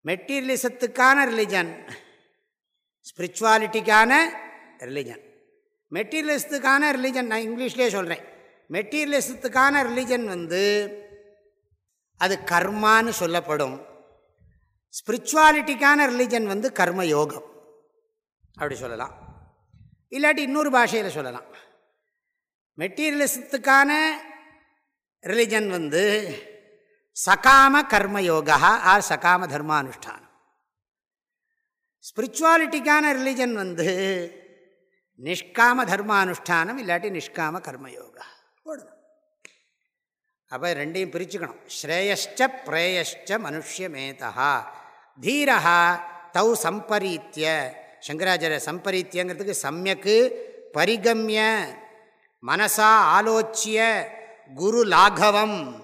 மெட்டீரியலிசத்துக்கான ரிலிஜன் ஸ்பிரிச்சுவாலிட்டிக்கான ரிலிஜன் மெட்டீரியலிசத்துக்கான ரிலிஜன் நான் இங்கிலீஷ்லேயே சொல்கிறேன் மெட்டீரியலிசத்துக்கான ரிலிஜன் வந்து அது கர்மான்னு சொல்லப்படும். ஸ்பிரிச்சுவாலிட்டிக்கான ரிலிஜன் வந்து கர்ம யோகம் அப்படி சொல்லலாம். இல்லாட்டி இன்னொரு பாஷையில் சொல்லலாம். மெட்டீரியலிசத்துக்கான ரிலிஜன் வந்து சகாம கர்மயோகா ஆர் சகாம தர்மானுஷ்டானம். ஸ்பிரிச்சுவாலிட்டிக்கான ரிலிஜன் வந்து நிஷ்காம தர்மானுஷ்டானம் இல்லாட்டி நிஷ்காம கர்மயோகா. போடணும் அப்போ ரெண்டையும் பிரிச்சுக்கணும். ஸ்ரேயஷ்ட பிரேயஷ்ட மனுஷியமேதா தீரா தௌ சம்பரீத்திய சங்கராச்சாரிய சம்பரீத்தியங்கிறதுக்கு சமயக்கு பரிகமிய மனசா ஆலோச்சிய குரு லாகவம்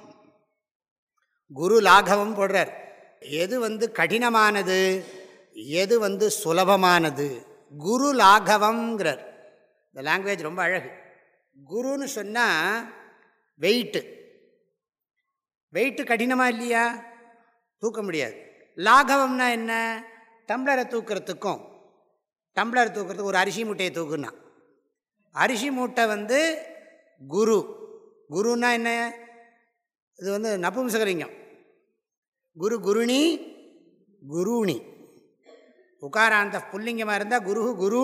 குரு லாகவம் போடுறார். எது வந்து கடினமானது எது வந்து சுலபமானது? குரு லாகவங்கிறார் இந்த லாங்குவேஜ் ரொம்ப அழகு. குருன்னு சொன்னால் வெயிட்டு வெயிட்டு கடினமாக இல்லையா? தூக்க முடியாது. லாகவம்னா என்ன? டம்ளரை தூக்கிறதுக்கும். டம்ளர் தூக்கிறதுக்கு ஒரு அரிசி மூட்டையை தூக்குனா அரிசி மூட்டை வந்து குரு. குருன்னா என்ன? இது வந்து நபும்சகலிங்கம். குரு குருணி குருணி. உகாராந்த புல்லிங்கமாக இருந்தால் குரு குரு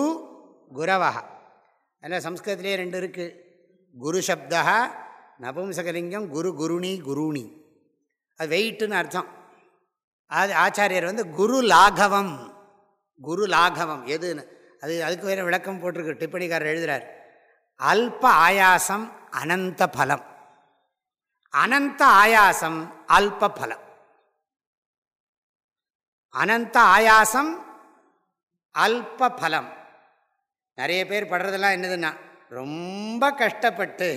குரவா அதில் சம்ஸ்கிருதத்திலே ரெண்டு இருக்குது குரு சப்தா நபும்சகலிங்கம் குரு குருணி குருணி. அது வெயிட்டுன்னு அர்த்தம். அது ஆச்சாரியர் வந்து குரு லாகவம். குரு லாகவம். எதுன்னு? அது அதுக்கு வேறு விளக்கம் போட்டிருக்கு. டிப்பணிக்காரர் எழுதுகிறார் அல்ப ஆயாசம் அனந்த பலம். அனந்த ஆயாசம் அல்ப பலம். அனந்த ஆயாசம் அல்ப பலம். நிறைய பேர் படுறதெல்லாம் என்னதுன்னா ரொம்ப கஷ்டப்பட்டு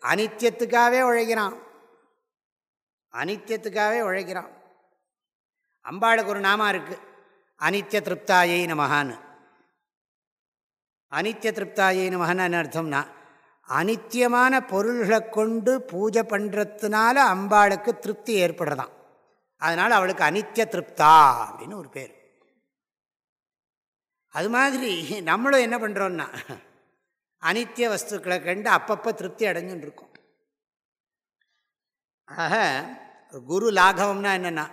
அனித்தியத்துக்காகவே உழைக்கிறான். அனித்தியத்துக்காகவே உழைக்கிறான். அம்பாளுக்கு ஒரு நாமா இருக்குது அனித்திய திருப்தாயை நமகான்னு அனித்திய திருப்தாயை நமகன்னு என்ன அர்த்தம்னா அனித்தியமான பொருள்களை கொண்டு பூஜை பண்ணுறதுனால அம்பாளுக்கு திருப்தி ஏற்படுறதான் அதனால் அவளுக்கு அனித்திய திருப்தா அப்படின்னு ஒரு பேர். அது மாதிரி நம்மளும் என்ன பண்ணுறோன்னா அனித்திய வஸ்துக்களை கண்டு அப்பப்போ திருப்தி அடைஞ்சுன்னு இருக்கோம் ஆக குரு லாகவம்னா என்னென்னா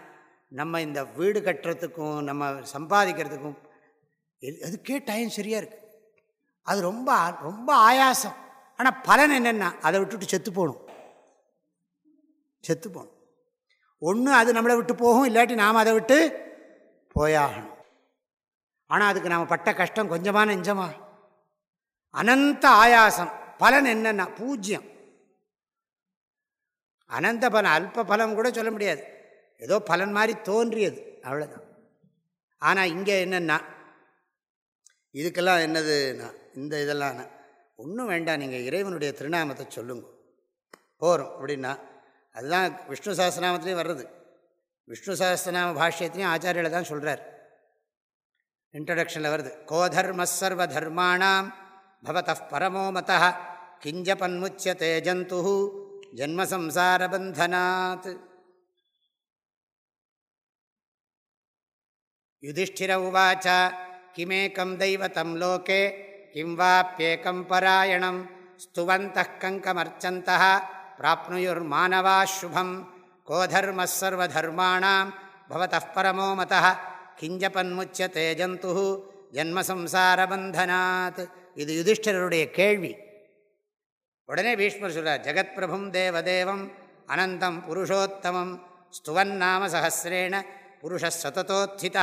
நம்ம இந்த வீடு கட்டுறதுக்கும் நம்ம சம்பாதிக்கிறதுக்கும் அதுக்கே டைம் சரியாக இருக்குது அது ரொம்ப ரொம்ப ஆயாசம். ஆனால் பலன் என்னென்னா அதை விட்டுட்டு செத்து போகணும். செத்து போகணும். ஒன்று அது நம்மளை விட்டு போகும் இல்லாட்டி நாம் அதை விட்டு போயாகணும். ஆனால் அதுக்கு நாம் பட்ட கஷ்டம் கொஞ்சமாக நெஞ்சமா? அனந்த ஆயாசம். பலன் என்னென்னா பூஜ்யம். அனந்த பலன் அல்ப பலம் கூட சொல்ல முடியாது. ஏதோ பலன் மாதிரி தோன்றியது அவ்வளோதான் ஆனால் இங்கே என்னென்னா இதுக்கெல்லாம் என்னதுன்னா இந்த இதெல்லாம் ஒன்றும் வேண்டாம் நீங்கள் இறைவனுடைய திருநாமத்தை சொல்லுங்க. போகிறோம் அப்படின்னா அதுதான் விஷ்ணு சாஸ்திரநாமத்துலேயும் வர்றது. விஷ்ணு சாஸ்திரநாம பாஷ்யத்திலையும் ஆச்சாரியில் தான் சொல்கிறார் இன்ட்ரடக்ஷனில் வருது. கோதர்ம சர்வ தர்மாணாம் பவத பரமோ மத கிஞ்ச பன்முச்சிய தேஜந்து ஜன்மசம்சாரபந்தனாத் யுதிஷ்டிர உவாச்ச கிமேக்கம் தெய்வத்தம் லோகே கிம் வாப்பியேக்கம் பராயணம் ஸ்துவந்த கங்கமர்ச்சந்தः பிராப்னுயுர்மானவா சுபம் கோதர்மः சர்வதர்மாணாம் பவतः பரமோ மத கிஞ்சபன்முச்சியதே ஜந்து ஜன்மசம்சாரபந்தனாத் இது யுதிஷ்டருடைய கேள்வி. உடனே பீஷ்மர் சொல்கிறார் ஜெகத் பிரபும் தேவதேவம் அனந்தம் புருஷோத்தமம் ஸ்துவன் நாம சஹசிரேண புருஷ சததோத்தித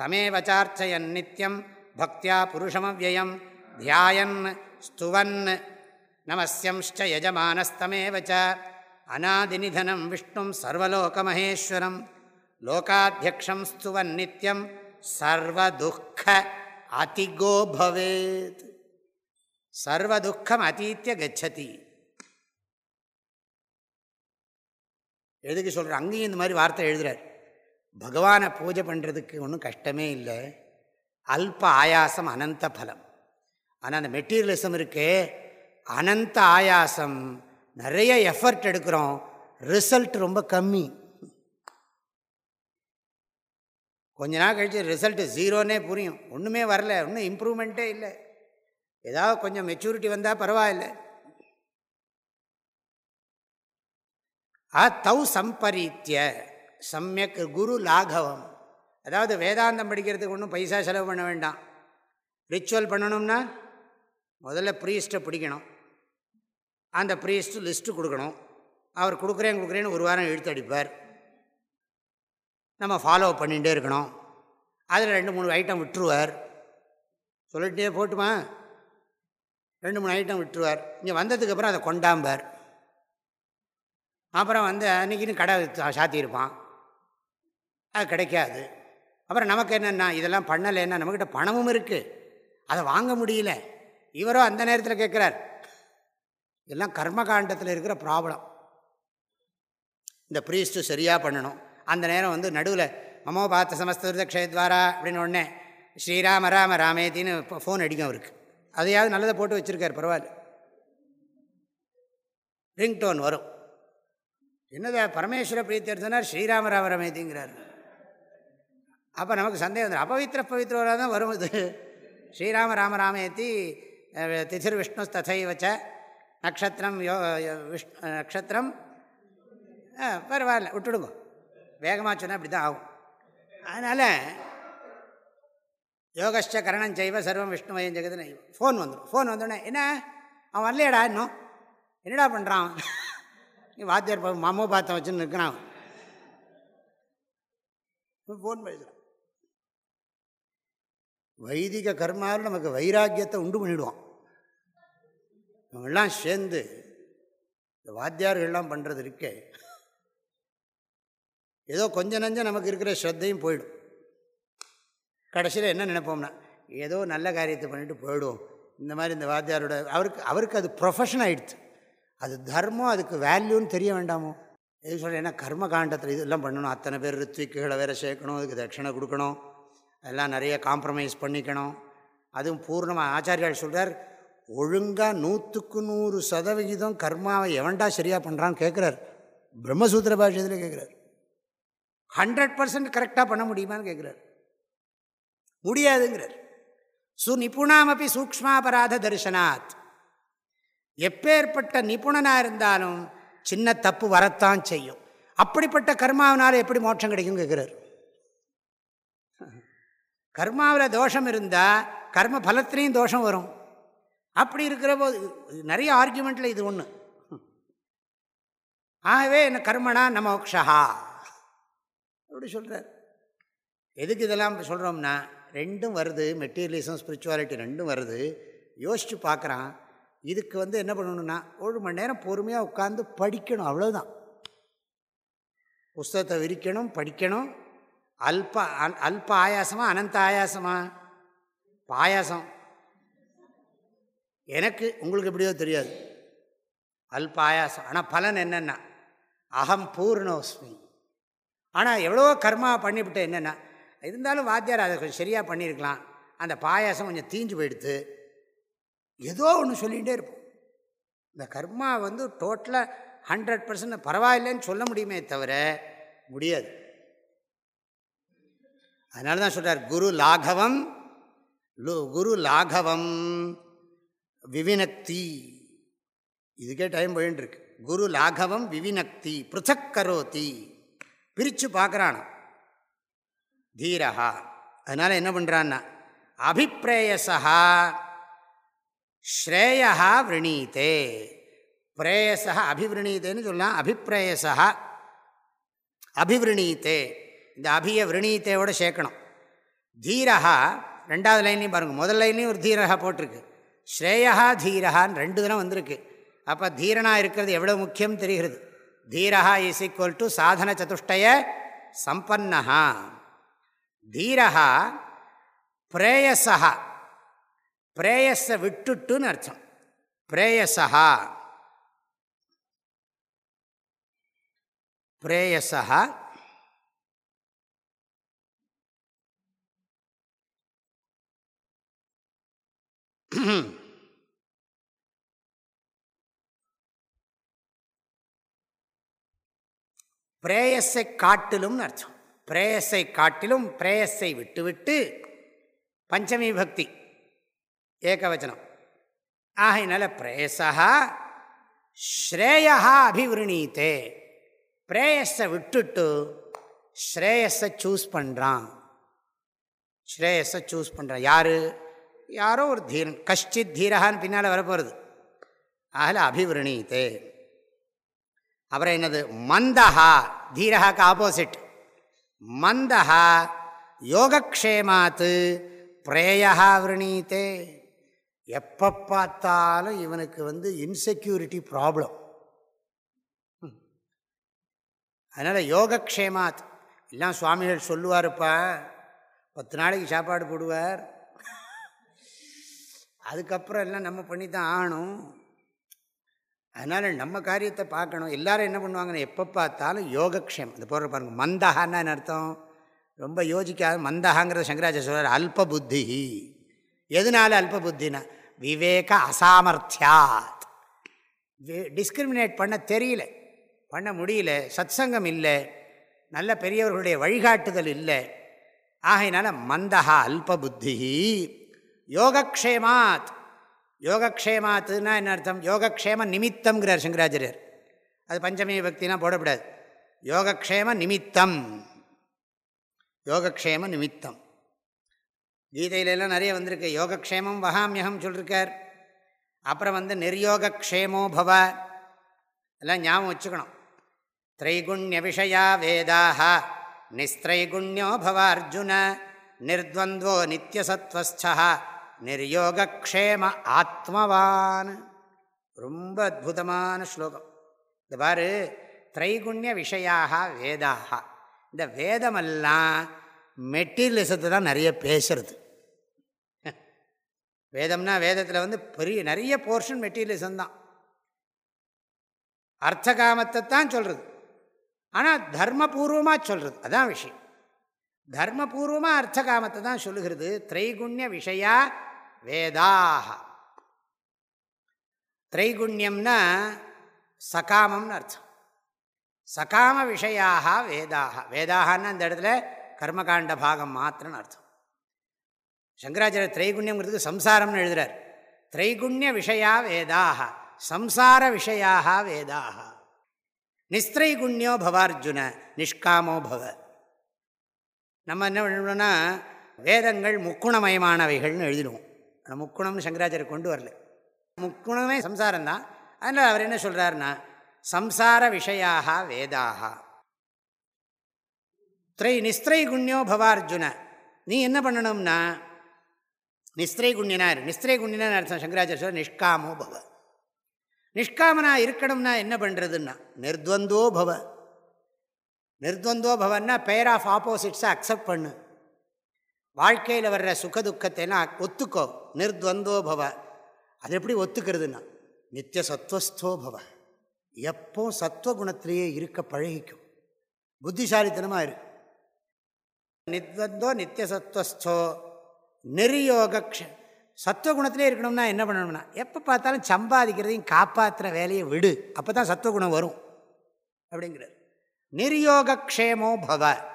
தமேவச்சார்ச்சயன் நித்தியம் பக்தியா புருஷமவ்யயம் தியாயன் ஸ்துவன் நமசியம்ச்ச யஜமானஸ்தமேவச்ச அநாதிநிதனம் விஷ்ணும் சர்வலோகமகேஸ்வரம் லோகாத்தியக்ஷம் ஸ்துவன் நித்தியம் சர்வதுக்க அதிகோ பவேத் சர்வதுக்கம் அதீத்திய கச்சதி எதுக்கு சொல்கிற அங்கேயும் இந்த மாதிரி வார்த்தை எழுதுறார். பகவானை பூஜை பண்ணுறதுக்கு ஒன்றும் கஷ்டமே இல்லை. அல்ப ஆயாசம் அனந்த பலம். ஆனால் அந்த மெட்டீரியலிசம் இருக்கே. அனந்த ஆயாசம். நிறைய எஃபர்ட் எடுக்கிறோம். ரிசல்ட் ரொம்ப கம்மி. கொஞ்ச நாள் கழித்து ரிசல்ட்டு ஜீரோன்னே புரியும். ஒன்றுமே வரல. ஒன்றும் இம்ப்ரூவ்மெண்ட்டே இல்லை. ஏதாவது கொஞ்சம் மெச்சூரிட்டி வந்தால் பரவாயில்ல. ஆ தௌ சம்பரீத்திய சமயக் குரு லாகவம். அதாவது வேதாந்தம் படிக்கிறதுக்கு ஒன்றும் பைசா செலவு பண்ண வேண்டாம். ரிச்சுவல் பண்ணணும்னா முதல்ல ப்ரீஸ்ட்டை பிடிக்கணும். அந்த ப்ரீஸ்ட்டு லிஸ்ட்டு கொடுக்கணும். அவர் கொடுக்குறேன் கொடுக்குறேன்னு ஒரு வாரம் இழுத்து அடிப்பார். நம்ம ஃபாலோ பண்ணிகிட்டே இருக்கணும். அதில் ரெண்டு மூணு ஐட்டம் விட்டுருவார். சொல்லிட்டே போட்டுமா? ரெண்டு மூணு ஐட்டம் விட்டுருவார். இங்கே வந்ததுக்கப்புறம் அதை கொண்டாம்பார். அப்புறம் வந்து அன்றைக்கின்னு கடை சாத்தியிருப்பான். அது கிடைக்காது. அப்புறம் நமக்கு என்னென்னா இதெல்லாம் பண்ணலைன்னா நம்மக்கிட்ட பணமும் இருக்குது அதை வாங்க முடியல. இவரோ அந்த நேரத்தில் கேட்குறார் இதெல்லாம் கர்மகாண்டத்தில் இருக்கிற ப்ராப்ளம். இந்த ப்ரீஸ்ட்டு சரியாக பண்ணணும். அந்த நேரம் வந்து நடுவில் மமோ பார்த்த சமஸ்த க்ஷயத்வாரா அப்படின்னு உடனே ஸ்ரீராம ராம ராமேத்தின்னு ஃபோன் அடிக்கும் அவருக்கு. அதையாவது நல்லதை போட்டு வச்சுருக்கார் பரவாயில்ல. ரிங்டோன் வரும். என்னதா பரமேஸ்வர பிரீத்தியர்த்தனார் ஸ்ரீராம ராம ரமேதிங்கிறார். அப்போ நமக்கு சந்தேகம் வந்து அபவித்திர பவித்திரவராக தான் வரும் இது. ஸ்ரீராம ராம ராமேத்தி திதிர் விஷ்ணு ததை வச்ச நக்ஷத்திரம் யோ விஷ் நக்ஷத்திரம். பரவாயில்ல விட்டுடுங்க. வேகமாக சொன்னால் அப்படி தான் ஆகும். அதனால் யோகஸ்ட கரணம் செய்வ சர்வம் விஷ்ணுவயம் ஜெகதுன்னு ஃபோன் வந்துடும். ஃபோன் வந்தோடனே என்ன? அவன் வரலையடா இன்னும்? என்னடா பண்ணுறான் வாத்தியார் மாமோ பார்த்த வச்சுன்னு இருக்கிறான் ஃபோன் பேசுகிறான் வைதிக கர்மாவில் நமக்கு வைராக்கியத்தை உண்டு பண்ணிவிடுவான் இவங்கெல்லாம் சேர்ந்து இந்த வாத்தியார்கள்லாம் பண்ணுறது இருக்கே. ஏதோ கொஞ்சம் நஞ்சம் நமக்கு இருக்கிற ஸ்ரத்தையும் போயிடும். கடைசியில் என்ன நினைப்போம்னா ஏதோ நல்ல காரியத்தை பண்ணிட்டு போயிடுவோம். இந்த மாதிரி இந்த வாத்தியாரோட அவருக்கு அவருக்கு அது ப்ரொஃபஷன் ஆகிடுச்சு அது தர்மம் அதுக்கு வேல்யூன்னு தெரிய வேண்டாமோ? எது சொல்கிறேன் ஏன்னா கர்ம காண்டத்தில் இதெல்லாம் பண்ணணும். அத்தனை பேர் ரித்விக்குகளை வேறு சேர்க்கணும் அதுக்கு தட்சிணை கொடுக்கணும். அதெல்லாம் நிறைய காம்ப்ரமைஸ் பண்ணிக்கணும். அதுவும் பூர்ணமாக ஆச்சாரியால் சொல்கிறார் ஒழுங்காக நூற்றுக்கு நூறு சதவிகிதம் கர்மாவை எவன்டா சரியாக பண்ணுறான்னு கேட்குறார் பிரம்மசூத்திர பாஷத்தில் கேட்குறார் ஹண்ட்ரட் பர்சன்ட் கரெக்டாக பண்ண முடியுமான்னு கேட்குறார் முடியாதுங்கிறார். சுநிபுணாமப்பி சூக்மாபராத தரிசனாத். எப்பேற்பட்ட நிபுணனாக இருந்தாலும் சின்ன தப்பு வரத்தான் செய்யும். அப்படிப்பட்ட கர்மாவினால் எப்படி மோட்சம் கிடைக்கும் கேட்குறார் கர்மாவில் தோஷம் இருந்தால் கர்ம பலத்திலையும் தோஷம் வரும். அப்படி இருக்கிற போது நிறைய ஆர்கியூமெண்ட்டில் இது ஒன்று ஆகவே என்ன கர்மனா நமோக்ஷா அப்படி சொல்கிறார் எதுக்கு இதெல்லாம் சொல்கிறோம்னா ரெண்டும் வருது மெட்டீரியலிசம் ஸ்பிரிச்சுவாலிட்டி ரெண்டும் வருது. யோசித்து பார்க்குறான் இதுக்கு வந்து என்ன பண்ணணும்னா ஒரு மணி நேரம் பொறுமையாக உட்காந்து படிக்கணும் அவ்வளோதான் புஸ்தகத்தை விரிக்கணும் படிக்கணும். அல்ப அல்ப ஆயாசமாக அனந்த ஆயாசமாக பாயாசம். எனக்கு உங்களுக்கு எப்படியோ தெரியாது. அல்ப ஆயாசம் ஆனால் பலன் என்னென்னா அகம் பூர்ணோஸ்மி. ஆனால் எவ்வளோ கர்மா பண்ணிவிட்டேன் என்னென்னா இருந்தாலும் வாத்தியார் அதை கொஞ்சம் சரியாக பண்ணியிருக்கலாம். அந்த பாயாசம் கொஞ்சம் தீஞ்சு போயிடுத்து. ஏதோ ஒன்று சொல்லிகிட்டே இருப்போம். இந்த கர்மா வந்து டோட்டலாக ஹண்ட்ரட் பர்சன்ட் பரவாயில்லைன்னு சொல்ல முடியுமே தவிர முடியாது. அதனால தான் சொல்கிறார் குரு லாகவம் குரு லாகவம். விவினக்தி. இதுக்கே டைம் போயின்ட்டுருக்கு குரு லாகவம் விவினக்தி பிருத்தக் கரோத்தி பிரித்து பார்க்குறான்? தீரஹா. அதனால் என்ன பண்ணுறான்னா அபிப்பிரேயசா ஸ்ரேயா விரணீத்தே பிரேயசா அபிவிரணீத்தேன்னு சொல்லலாம். அபிப்பிரேயசா அபிவிரணீத்தே இந்த அபிய விரணீத்தையோடு சேர்க்கணும். தீரஹா ரெண்டாவது லைன்லையும் பாருங்கள் முதல் லைன்லையும் ஒரு தீரகா போட்டிருக்கு. ஸ்ரேயா தீரஹான்னு ரெண்டு தினம் வந்திருக்கு. அப்போ தீரனாக இருக்கிறது எவ்வளோ முக்கியம் தெரிகிறது. தீரஹா இஸ் ஈக்குவல் டு சாதன சதுஷ்டய சம்பன்னஹா. தீரஹா பிரேயசா பிரேயஸை விட்டுட்டுன்னு அர்த்தம். பிரேயசா பிரேயசா பிரேயஸை காட்டிலும்னு அர்த்தம். பிரேயஸை காட்டிலும் பிரேயஸை விட்டுவிட்டு பஞ்சமி பக்தி ஏகவச்சனம். ஆகையினால பிரேயசா ஸ்ரேயா அபிவிருணீத்தே பிரேயஸை விட்டுட்டு ஸ்ரேயஸை சூஸ் பண்ணுறான் ஸ்ரேயஸை சூஸ் பண்ணுறான் யார்? யாரோ ஒரு தீரன் கஷ்டித் தீரகான்னு பின்னால் வரப்போகிறது அதில் அபிவிரணீத்தே. அப்புறம் என்னது? மந்தஹா தீரகாக்கு ஆப்போசிட் மந்தஹா யோகக்ஷேமாத்து பிரேயா விரணீத்தே. எப்போ பார்த்தாலும் இவனுக்கு வந்து இன்செக்யூரிட்டி ப்ராப்ளம் அதனால் யோகக்ஷேமாத் எல்லாம் சுவாமிகள் சொல்லுவார்ப்பா. பத்து நாளைக்கு சாப்பாடு போடுவார். அதுக்கப்புறம் எல்லாம் நம்ம பண்ணி தான் ஆகணும். அதனால் நம்ம காரியத்தை பார்க்கணும். எல்லோரும் என்ன பண்ணுவாங்கன்னு எப்போ பார்த்தாலும் யோகக்ஷேம் இந்த போடுற பாருங்கள் மந்தகான்னு அர்த்தம்? ரொம்ப யோசிக்காத மந்தகாங்கிறத சங்கராச்சாரிய சொல்கிறார் அல்ப புத்தி. எதனால அல்ப புத்தினா விவேக அசாமர்த்தியாத். டிஸ்கிரிமினேட் பண்ண தெரியல. பண்ண முடியல சத்சங்கம் இல்லை நல்ல பெரியவர்களுடைய வழிகாட்டுதல் இல்லை. ஆகையினால மந்தகா அல்ப புத்தி. யோகக்ஷேமாத். யோகக்ஷேமாத்துன்னா என்ன அர்த்தம்? யோகக்ஷேம நிமித்தம்ங்கிறார் சங்கராச்சாரியர். அது பஞ்சமி பக்தினா போடக்கூடாது யோகக்ஷேம நிமித்தம். யோகக்ஷேம நிமித்தம். கீதையிலெல்லாம் நிறைய வந்திருக்கு. யோகக்ஷேமம் வகாமியகம் சொல்லியிருக்கார் அப்புறம் வந்து நிர்யோகக்ஷேமோ பவ. எல்லாம் ஞாபகம் வச்சுக்கணும். திரைகுண்ய விஷயா வேதாக நிஸ்திரைகுண்யோ பவ அர்ஜுன. நிர்துவந்தோ நித்தியசத்வஸ்தா நிர்யோகக்ஷேம ஆத்மவான். ரொம்ப அற்புதமான ஸ்லோகம். இந்த பாரு திரைகுண்ய விஷயாக வேதாக. இந்த வேதமெல்லாம் மெட்டீரியலிசத்தை தான் நிறைய பேசுறது. வேதம்னா வேதத்தில் வந்து பெரிய நிறைய போர்ஷன் மெட்டீரியலிசம் தான். அர்த்த காமத்தை தான் சொல்கிறது ஆனால் தர்மபூர்வமாக சொல்கிறது அதான் விஷயம். தர்மபூர்வமாக அர்த்த காமத்தை தான் சொல்லுகிறது. திரைகுண்ய விஷயா வேதாக திரைகுண்யம்னா சகாமம்னு அர்த்தம். சகாம விஷயாக வேதாக வேதாகன்னு அந்த இடத்துல கர்மகாண்ட பாகம் மாத்திரன்னு அர்த்தம். சங்கராச்சாரிய திரைகுண்யங்கிறதுக்கு சம்சாரம்னு எழுதுறார். திரைகுண்ய விஷயா வேதாக சம்சார விஷயாக வேதாக நிஸ்திரைகுண்யோ பவார்ஜுன நிஷ்காமோ பவ. நம்ம என்ன பண்ணணும்னா வேதங்கள் முக்குணமயமானவைகள்னு எழுதிடுவோம். ஆனால் முக்குணம்னு சங்கராச்சாரியர் கொண்டு வரல. முக்குணமே சம்சாரம் தான் அதனால் அவர் என்ன சொல்கிறாருன்னா சம்சார விஷயாக வேதாக. திரை நிஸ்திரைகுண்யோ பவார்ஜுன. நீ என்ன பண்ணணும்னா நிஸ்திரை நிஸ்திரைகுண்யனார் நிஸ்திரைகுண்யனார் அர்த்தம்? சங்கராச்சாரிய சொல்ல நிஷ்காமோ பவ. நிஷ்காமனா இருக்கணும்னா என்ன பண்ணுறதுன்னா நிர்துவந்தோ பவ. நிர்துவந்தோ பவன்னா பேர் ஆஃப் ஆப்போசிட்ஸை அக்செப்ட் பண்ணு. வாழ்க்கையில் வர்ற சுகதுக்கத்தைலாம் ஒத்துக்கோ. நிர்துவந்தோ பவ. அது எப்படி ஒத்துக்கிறதுன்னா நித்திய சத்வஸ்தோ பவ. எப்போ சத்வகுணத்திலேயே இருக்க பழகிக்கும். புத்திசாலித்தனமாக இருக்கு நித்வந்தோ நித்திய சத்வஸ்தோ. நெறியோக சத்துவகுணத்திலே இருக்கணும்னா என்ன பண்ணணும்னா எப்போ பார்த்தாலும் சம்பாதிக்கிறதையும் காப்பாற்றுற வேலையை விடு. அப்போ தான் சத்துவகுணம் வரும். அப்படிங்கிறார். நிர்யோகக்ஷேமோ பவ.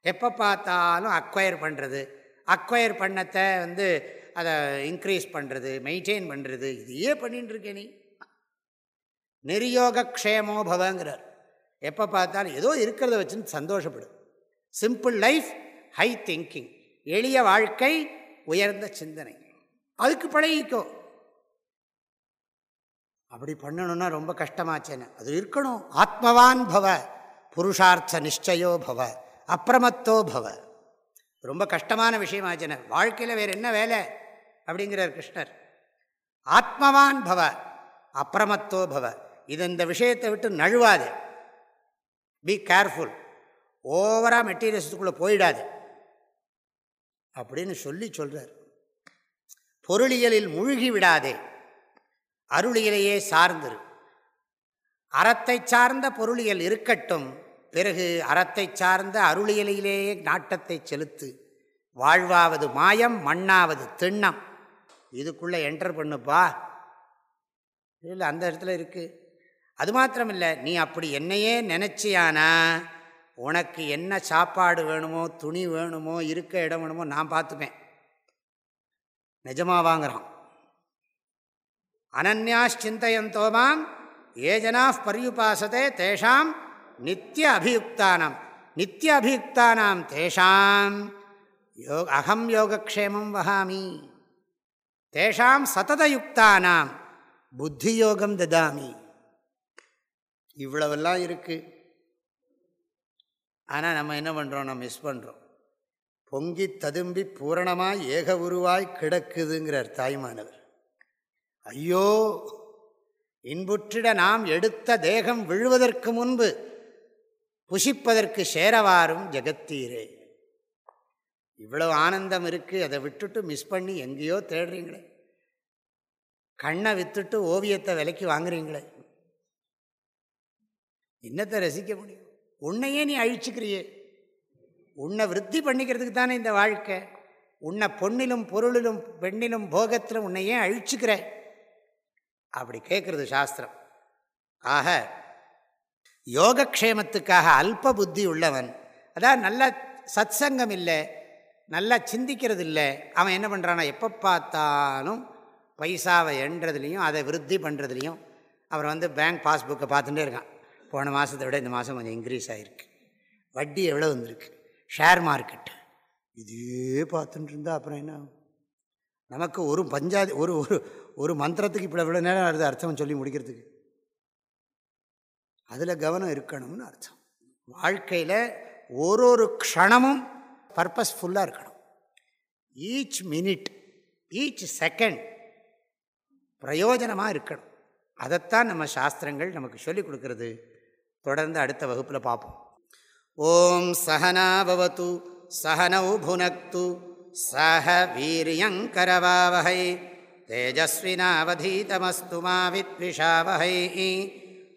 எப்போ பார்த்தாலும் அக்வயர் பண்ணுறது அக்வயர் பண்ணத்தை வந்து அதை இன்க்ரீஸ் பண்ணுறது மெயின்டைன் பண்ணுறது இதையே பண்ணிட்டு இருக்கே நீ. க்ஷேமோ பவங்கிறார். எப்போ பார்த்தாலும் ஏதோ இருக்கிறத வச்சுன்னு சந்தோஷப்படும் சிம்பிள் லைஃப் ஹை திங்கிங் எளிய வாழ்க்கை உயர்ந்த சிந்தனை. அதுக்கு பழகிக்கோ. அப்படி பண்ணணும்னா ரொம்ப கஷ்டமாச்சேன்னு. அது இருக்கணும். ஆத்மவான் பவ புருஷார்த்த நிச்சயோ பவ. அப்பிரமத்தோ பவ. ரொம்ப கஷ்டமான விஷயமாச்சின வாழ்க்கையில் வேறு என்ன வேலை? அப்படிங்கிறார் கிருஷ்ணர். ஆத்மவான் பவ. அப்பிரமத்தோ பவ. இது இந்த விஷயத்தை விட்டு நழுவாது. பி கேர்ஃபுல் ஓவராக மெட்டீரியல்ஸுக்குள்ளே போயிடாது. அப்படின்னு சொல்லி சொல்கிறார் பொருளியலில் மூழ்கி விடாதே. அருளியலையே சார்ந்திரு. அறத்தை சார்ந்த பொருளியல் இருக்கட்டும். பிறகு அறத்தை சார்ந்த அருளியலிலேயே நாட்டத்தை செலுத்து. வாழ்வாவது மாயம் மண்ணாவது திண்ணம். இதுக்குள்ளே என்டர் பண்ணுப்பா. இல்லை அந்த இடத்துல இருக்குது அது மாத்திரமில்லை நீ அப்படி என்னையே நினச்சியானா? உனக்கு என்ன சாப்பாடு வேணுமோ துணி வேணுமோ இருக்க இடம் வேணுமோ நான் பார்த்துப்பேன். நிஜமாக வாங்குறான். அனன்யாச்சிந்தயந்தோமாம் சிந்தையந்தோமாம் ஜனா பரியுபாசதே தேஷாம் நித்திய அபியுக்தானாம் நித்திய அபியுக்தானாம் தேஷாம் யோ அகம் யோகக்ஷேமம் வகாமி தேஷாம் சததயுக்தானாம் புத்தி யோகம் ததாமி இவ்வளவெல்லாம் இருக்குது ஆனால் நம்ம என்ன பண்ணுறோம் நம்ம மிஸ் பண்ணுறோம் பொங்கி ததும்பி பூரணமாக ஏக உருவாய் கிடக்குதுங்கிறார் தாய்மானவர். ஐயோ! இன்புற்றிட நாம் எடுத்த தேகம் விழுவதற்கு முன்பு புஷிப்பதற்கு சேரவாரும் ஜெகத்தீரே. இவ்வளவு ஆனந்தம் இருக்குது அதை விட்டுட்டு மிஸ் பண்ணி எங்கேயோ தேடுறீங்களே. கண்ணை வித்துட்டு ஓவியத்தை விலைக்கு வாங்குறீங்களே. என்னத்தை ரசிக்க முடியும்? உன்னையே நீ அழிச்சுக்கிறியே. உன்னை விருத்தி பண்ணிக்கிறதுக்கு தானே இந்த வாழ்க்கை. உன்னை பொண்ணிலும் பொருளிலும் பெண்ணிலும் போகத்திலும் உன்னையே அழிச்சுக்கிற அப்படி கேட்குறது சாஸ்திரம். ஆக யோகக்ஷேமத்துக்காக அல்ப புத்தி உள்ளவன். அதாவது நல்ல சத் சங்கம் இல்லை நல்லா சிந்திக்கிறது இல்லை. அவன் என்ன பண்ணுறான்னா எப்போ பார்த்தாலும் பைசாவை எண்றதுலேயும் அதை விருத்தி பண்ணுறதுலையும் அப்புறம் வந்து பேங்க் பாஸ்புக்கை பார்த்துட்டே இருக்கான். போன மாதத்தை விட இந்த மாதம் கொஞ்சம் இன்க்ரீஸ் ஆகிருக்கு வட்டி எவ்வளோ வந்திருக்கு? ஷேர் மார்க்கெட்டு இதே பார்த்துட்டு இருந்தால் அப்புறம் என்ன நமக்கு ஒரு பஞ்சாதி ஒரு ஒரு ஒரு மந்திரத்துக்கு இப்போ இவ்வளோ நேரம் வருது அர்த்தம் சொல்லி முடிக்கிறதுக்கு. அதில் கவனம் இருக்கணும்னு அர்த்தம். வாழ்க்கையில் ஒரு ஒரு க்ஷணமும் பர்பஸ்ஃபுல்லாக இருக்கணும். ஈச் மினிட் ஈச் செகண்ட் பிரயோஜனமாக இருக்கணும். அதைத்தான் நம்ம சாஸ்திரங்கள் நமக்கு சொல்லிக் கொடுக்கறது. தொடர்ந்து அடுத்த வகுப்பில் பார்ப்போம். ஓம் சகனாபவத்து சகனௌ புனக்து சஹ வீரியங்கரவாவகை தேஜஸ்வினாவதீதமஸ்து மாவித்விஷாவகை